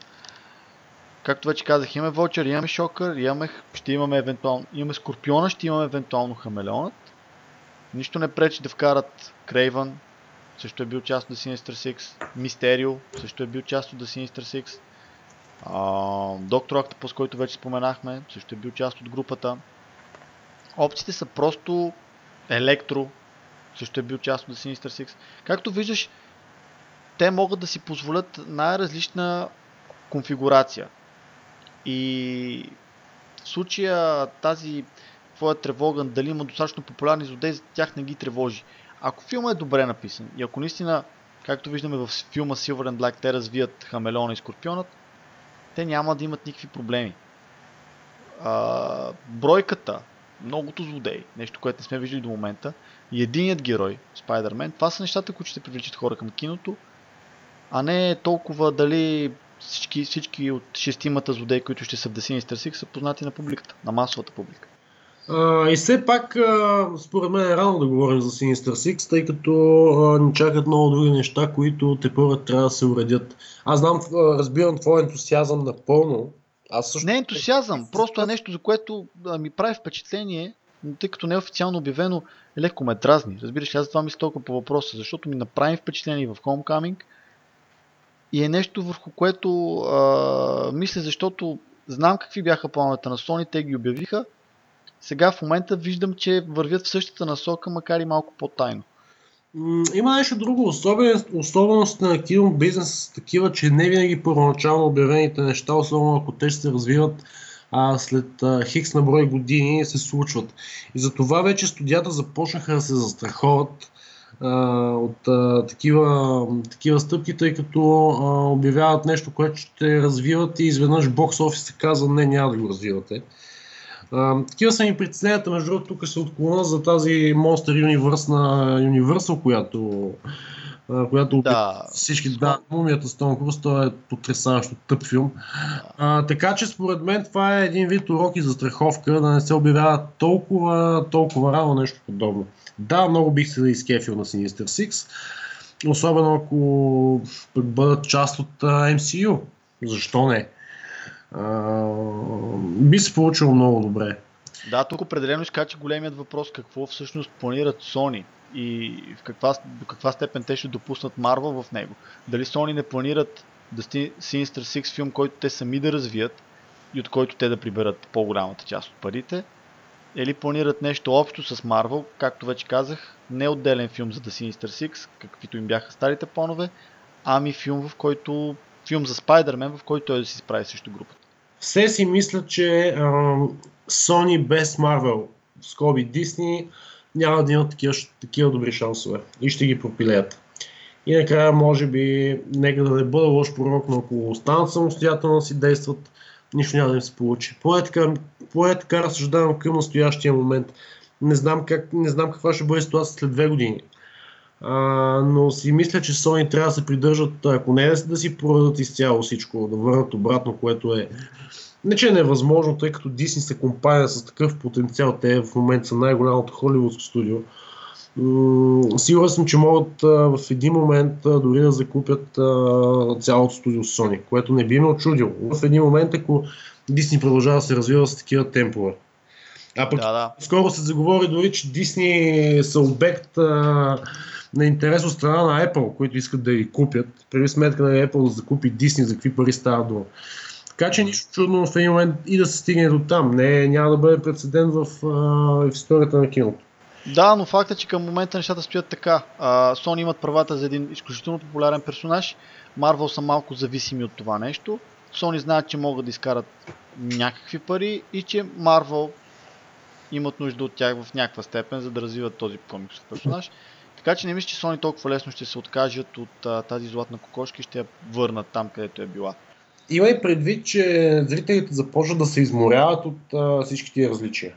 Както вече казах, имаме Vulture, имаме Шокър, имаме, ще имаме евентуално, имаме Скорпиона, ще имаме евентуално Хамелеонът. Нищо не пречи да вкарат Крейвън, също е бил част от The Sinister Six, Мистерио, също е бил част от The Sinister Six. Доктор Октопус, който вече споменахме, също е бил част от групата. Опциите са просто Електро, също е бил част от Sinister Six. Както виждаш, те могат да си позволят най-различна конфигурация. И в случая тази твоя тревога, дали има достатъчно популярни злодеи, за тях не ги тревожи. Ако филмът е добре написан и ако наистина, както виждаме в филма Silver and Black, те развият Хамелеона и Скорпионът, те няма да имат никакви проблеми. А, бройката, многото злодеи, нещо, което не сме виждали до момента, и единият герой, Спайдермен, това са нещата, които ще привличат хора към киното, а не толкова дали всички, всички от шестимата злодеи, които ще са в The Sinister Six, са познати на публиката, на масовата публика. А, и все пак, а, според мен е рано да говорим за Sinister Six, тъй като а, ни чакат много други неща, които те първо трябва да се уредят. Аз знам, разбирам твой ентусиазъм напълно. Аз също... Не е ентусиазъм, просто е нещо, за което ми прави впечатление, тъй като не е официално обявено, леко ме дразни. Разбираш, аз това мисля толкова по въпроса, защото ми направи впечатление в Homecoming и е нещо върху което а, мисля, защото знам какви бяха плановете на Sony, те ги обявиха, сега в момента виждам, че вървят в същата насока, макар и малко по-тайно. Има нещо друго. особеност на кино бизнес такива, че не винаги първоначално обявените неща, особено ако те ще се развиват а след а, хикс на брой години се случват. И за това вече студията започнаха да се застраховат а, от а, такива, такива стъпки, тъй като а, обявяват нещо, което ще развиват и изведнъж бокс офис се казва не, няма да го развивате. А, такива са ми притесненията, между другото, тук се отклона за тази Monster Universe на Universal, която която да. всички, да, мумията с Том Круз, е потрясаващо тъп филм. А, така че според мен това е един вид урок и застраховка, да не се обявява толкова, толкова рано нещо подобно. Да, много бих се да изкефил на Sinister Six, особено ако бъдат част от MCU. Защо не? Би се получило много добре. Да, тук определено изкача големият въпрос какво всъщност планират Sony и в каква, до каква степен те ще допуснат Marvel в него. Дали Sony не планират The Sinister Six филм, който те сами да развият и от който те да приберат по-голямата част от парите. Или планират нещо общо с Marvel, както вече казах, не отделен филм за The Sinister Six, каквито им бяха старите планове, ами филм, в който филм за Spider-Man, в който той да си справи срещу групата. Все си мислят, че а, Sony без Marvel, скоби Disney, няма да имат такива, такива добри шансове и ще ги пропилеят. И накрая, може би, нека да не бъда лош пророк, но ако останат самостоятелно си действат, нищо няма да им се получи. Поне така, поне така разсъждавам към настоящия момент. Не знам, как, не знам каква ще бъде ситуация след две години. А, но си мисля, че Sony трябва да се придържат, ако не да, да си продадат изцяло всичко, да върнат обратно, което е не че е невъзможно, тъй като Disney са компания с такъв потенциал, те в момента са най-голямото холивудско студио. Сигурен съм, че могат в един момент дори да закупят цялото студио Sony, което не би ме очудило. В един момент, ако Disney продължава да се развива с такива темпове. А пък да, да. скоро се заговори дори, че Disney са обект а, на интерес от страна на Apple, които искат да ги купят. Преди сметка на Apple да закупи Disney, за какви пари става дума. Така че нищо чудно в един момент и да се стигне до там. Не, няма да бъде прецедент в, а, в историята на киното. Да, но факта, е, че към момента нещата стоят така. А, Sony имат правата за един изключително популярен персонаж. Marvel са малко зависими от това нещо. Sony знаят, че могат да изкарат някакви пари и че Marvel имат нужда от тях в някаква степен, за да развиват този комиксов персонаж. Така че не мисля, че Sony толкова лесно ще се откажат от а, тази златна кокошка и ще я върнат там, където е била. Има и предвид, че зрителите започват да се изморяват от а, всички тия различия.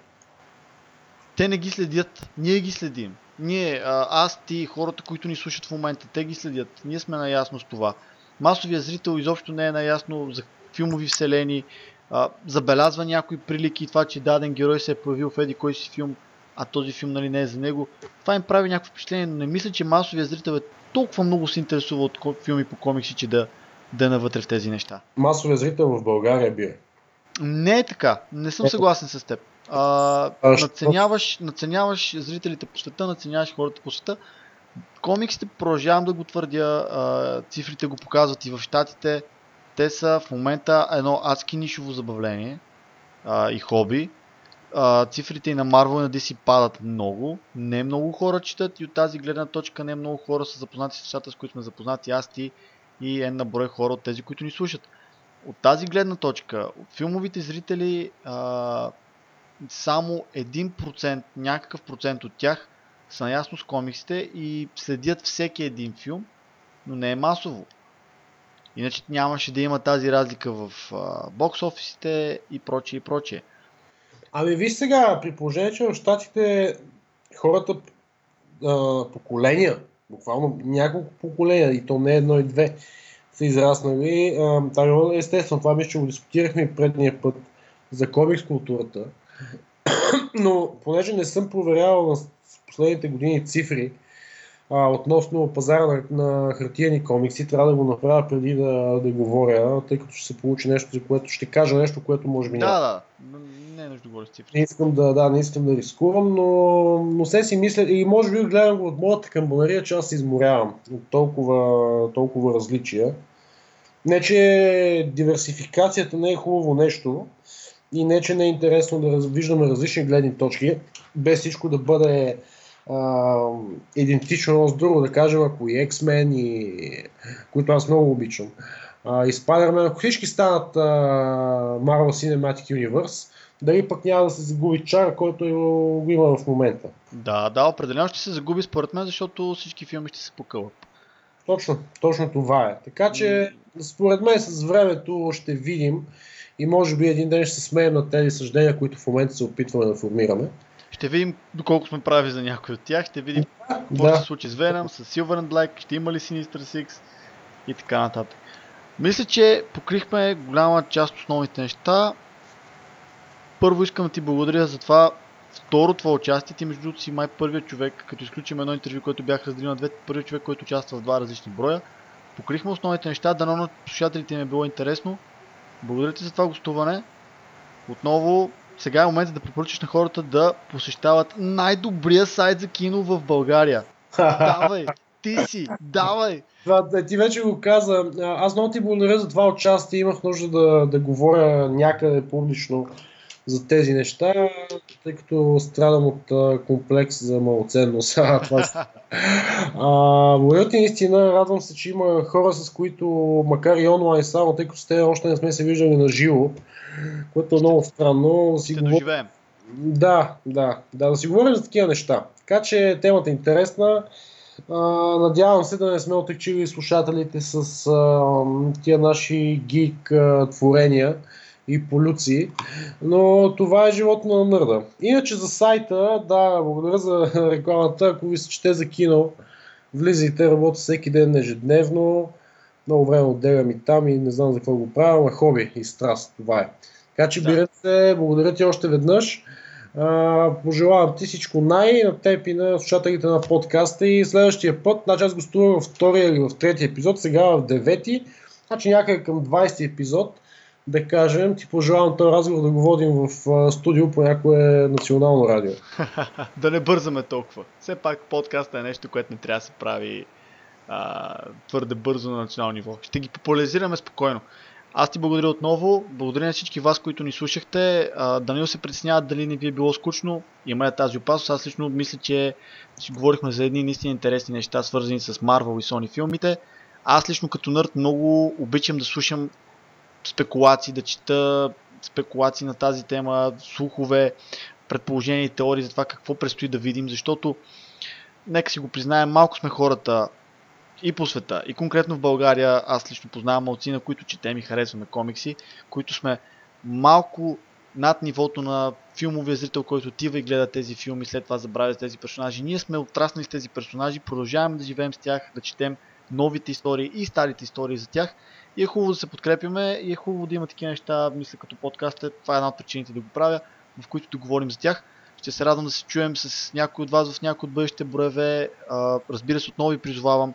Те не ги следят, ние ги следим. Ние, а, аз, ти, хората, които ни слушат в момента, те ги следят. Ние сме наясно с това. Масовия зрител изобщо не е наясно за филмови вселени, а, забелязва някои прилики, това, че даден герой се е появил в еди кой си филм, а този филм нали, не е за него. Това им прави някакво впечатление, но не мисля, че масовия зрител е толкова много се интересува от филми по комикси, че да, да е навътре в тези неща. Масовия зрител в България би Не е така. Не съм съгласен с теб. А, наценяваш, наценяваш зрителите по света, наценяваш хората по света. Комиксите, продължавам да го твърдя, а, цифрите го показват и в Штатите. Те са в момента едно адски нишово забавление а, и хоби. Цифрите и на Marvel и на DC падат много. Не много хора четат и от тази гледна точка не много хора са запознати с нещата, с които сме запознати аз ти и една брой хора от тези, които ни слушат. От тази гледна точка, филмовите зрители, а, само 1%, някакъв процент от тях са наясно с комиксите и следят всеки един филм, но не е масово. Иначе нямаше да има тази разлика в бокс офисите и прочее и прочее. Ами виж сега, при положение, че в Штатите хората а, поколения буквално няколко поколения, и то не едно и две, са израснали. А, естествено, това мисля, че го дискутирахме предния път за комикс културата. Но понеже не съм проверявал на последните години цифри а, относно пазара на, на хартияни комикси, трябва да го направя преди да, да говоря, тъй като ще се получи нещо, за което ще кажа нещо, което може би. Да, да не е нещо говори с цифри. Не искам да, да, не искам да рискувам, но, но се си мисля и може би гледам го от моята камбанария, че аз се изморявам от толкова, толкова различия. Не, че диверсификацията не е хубаво нещо и не, че не е интересно да виждаме различни гледни точки, без всичко да бъде а, идентично с друго, да кажем, ако и X-Men, и... които аз много обичам, а, и Spider-Man, ако всички станат а, Marvel Cinematic Universe, дали пък няма да се загуби чара, който го има в момента. Да, да, определено ще се загуби според мен, защото всички филми ще се покълват. Точно, точно това е. Така че, според мен с времето ще видим и може би един ден ще се смеем на тези съждения, които в момента се опитваме да формираме. Ще видим доколко сме прави за някой от тях, ще видим какво да. ще се случи с Venom, с Silver and Black, ще има ли Sinister Six и така нататък. Мисля, че покрихме голяма част от основните неща първо искам да ти благодаря за това второ това участие. Ти между другото си май първият човек, като изключим едно интервю, което бях разделил на две, първият човек, който участва в два различни броя. Покрихме основните неща, дано на слушателите им е било интересно. Благодаря ти за това гостуване. Отново, сега е момента да препоръчаш на хората да посещават най-добрия сайт за кино в България. Давай! ти си, давай! Това, ти вече го каза. Аз много ти благодаря за това участие. Имах нужда да, да говоря някъде публично за тези неща, тъй като страдам от а, комплекс за малоценност. това а, благодаря ти наистина. Радвам се, че има хора, с които, макар и онлайн само, тъй като те още не сме се виждали на живо, което е много странно. Си Ще говор... Да, да, да, да си говорим за такива неща. Така че темата е интересна. А, надявам се да не сме отекчили слушателите с а, тия наши гик а, творения и полюции, но това е живот на нърда. Иначе за сайта, да, благодаря за рекламата, ако ви се чете за кино, влизайте, работя всеки ден ежедневно, много време отделям и там и не знам за какво го правя, но хоби и страст, това е. Така че да. се, благодаря ти още веднъж. пожелавам ти всичко най на теб и на слушателите на подкаста и следващия път, значи аз гостувам във втория или в третия епизод, сега в девети, значи някъде към 20 епизод да кажем, ти пожелавам този разговор да го водим в студио по някое национално радио. да не бързаме толкова. Все пак подкаст е нещо, което не трябва да се прави а, твърде бързо на национално ниво. Ще ги популяризираме спокойно. Аз ти благодаря отново. Благодаря на всички вас, които ни слушахте. А, Данил се притеснява дали не ви е било скучно. Има ли тази опасност? Аз лично мисля, че си говорихме за едни наистина интересни неща, свързани с Marvel и Sony филмите. Аз лично като нърд много обичам да слушам спекулации, да чета спекулации на тази тема, слухове, предположения и теории за това какво предстои да видим, защото нека си го признаем, малко сме хората и по света, и конкретно в България, аз лично познавам малци, на които четем и харесваме комикси, които сме малко над нивото на филмовия зрител, който отива и гледа тези филми, след това забравя тези персонажи. Ние сме отраснали с тези персонажи, продължаваме да живеем с тях, да четем новите истории и старите истории за тях и е хубаво да се подкрепяме и е хубаво да има такива неща, мисля като подкаст. Е, това е една от причините да го правя, в които да говорим за тях. Ще се радвам да се чуем с някой от вас в някои от бъдещите броеве. разбира се, отново ви призовавам.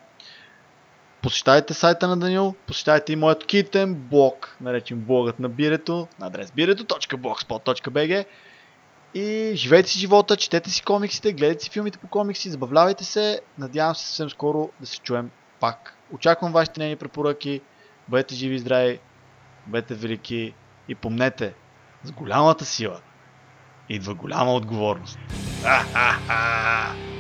Посещайте сайта на Данил, посещайте и моят китен блог, наречен блогът на бирето, на адрес birето.blogspot.bg и живейте си живота, четете си комиксите, гледайте си филмите по комикси, забавлявайте се. Надявам се съвсем скоро да се чуем пак. Очаквам вашите нейни препоръки. Бъдете живи и здрави, бъдете велики и помнете, с голямата сила идва голяма отговорност. Ха-ха-ха!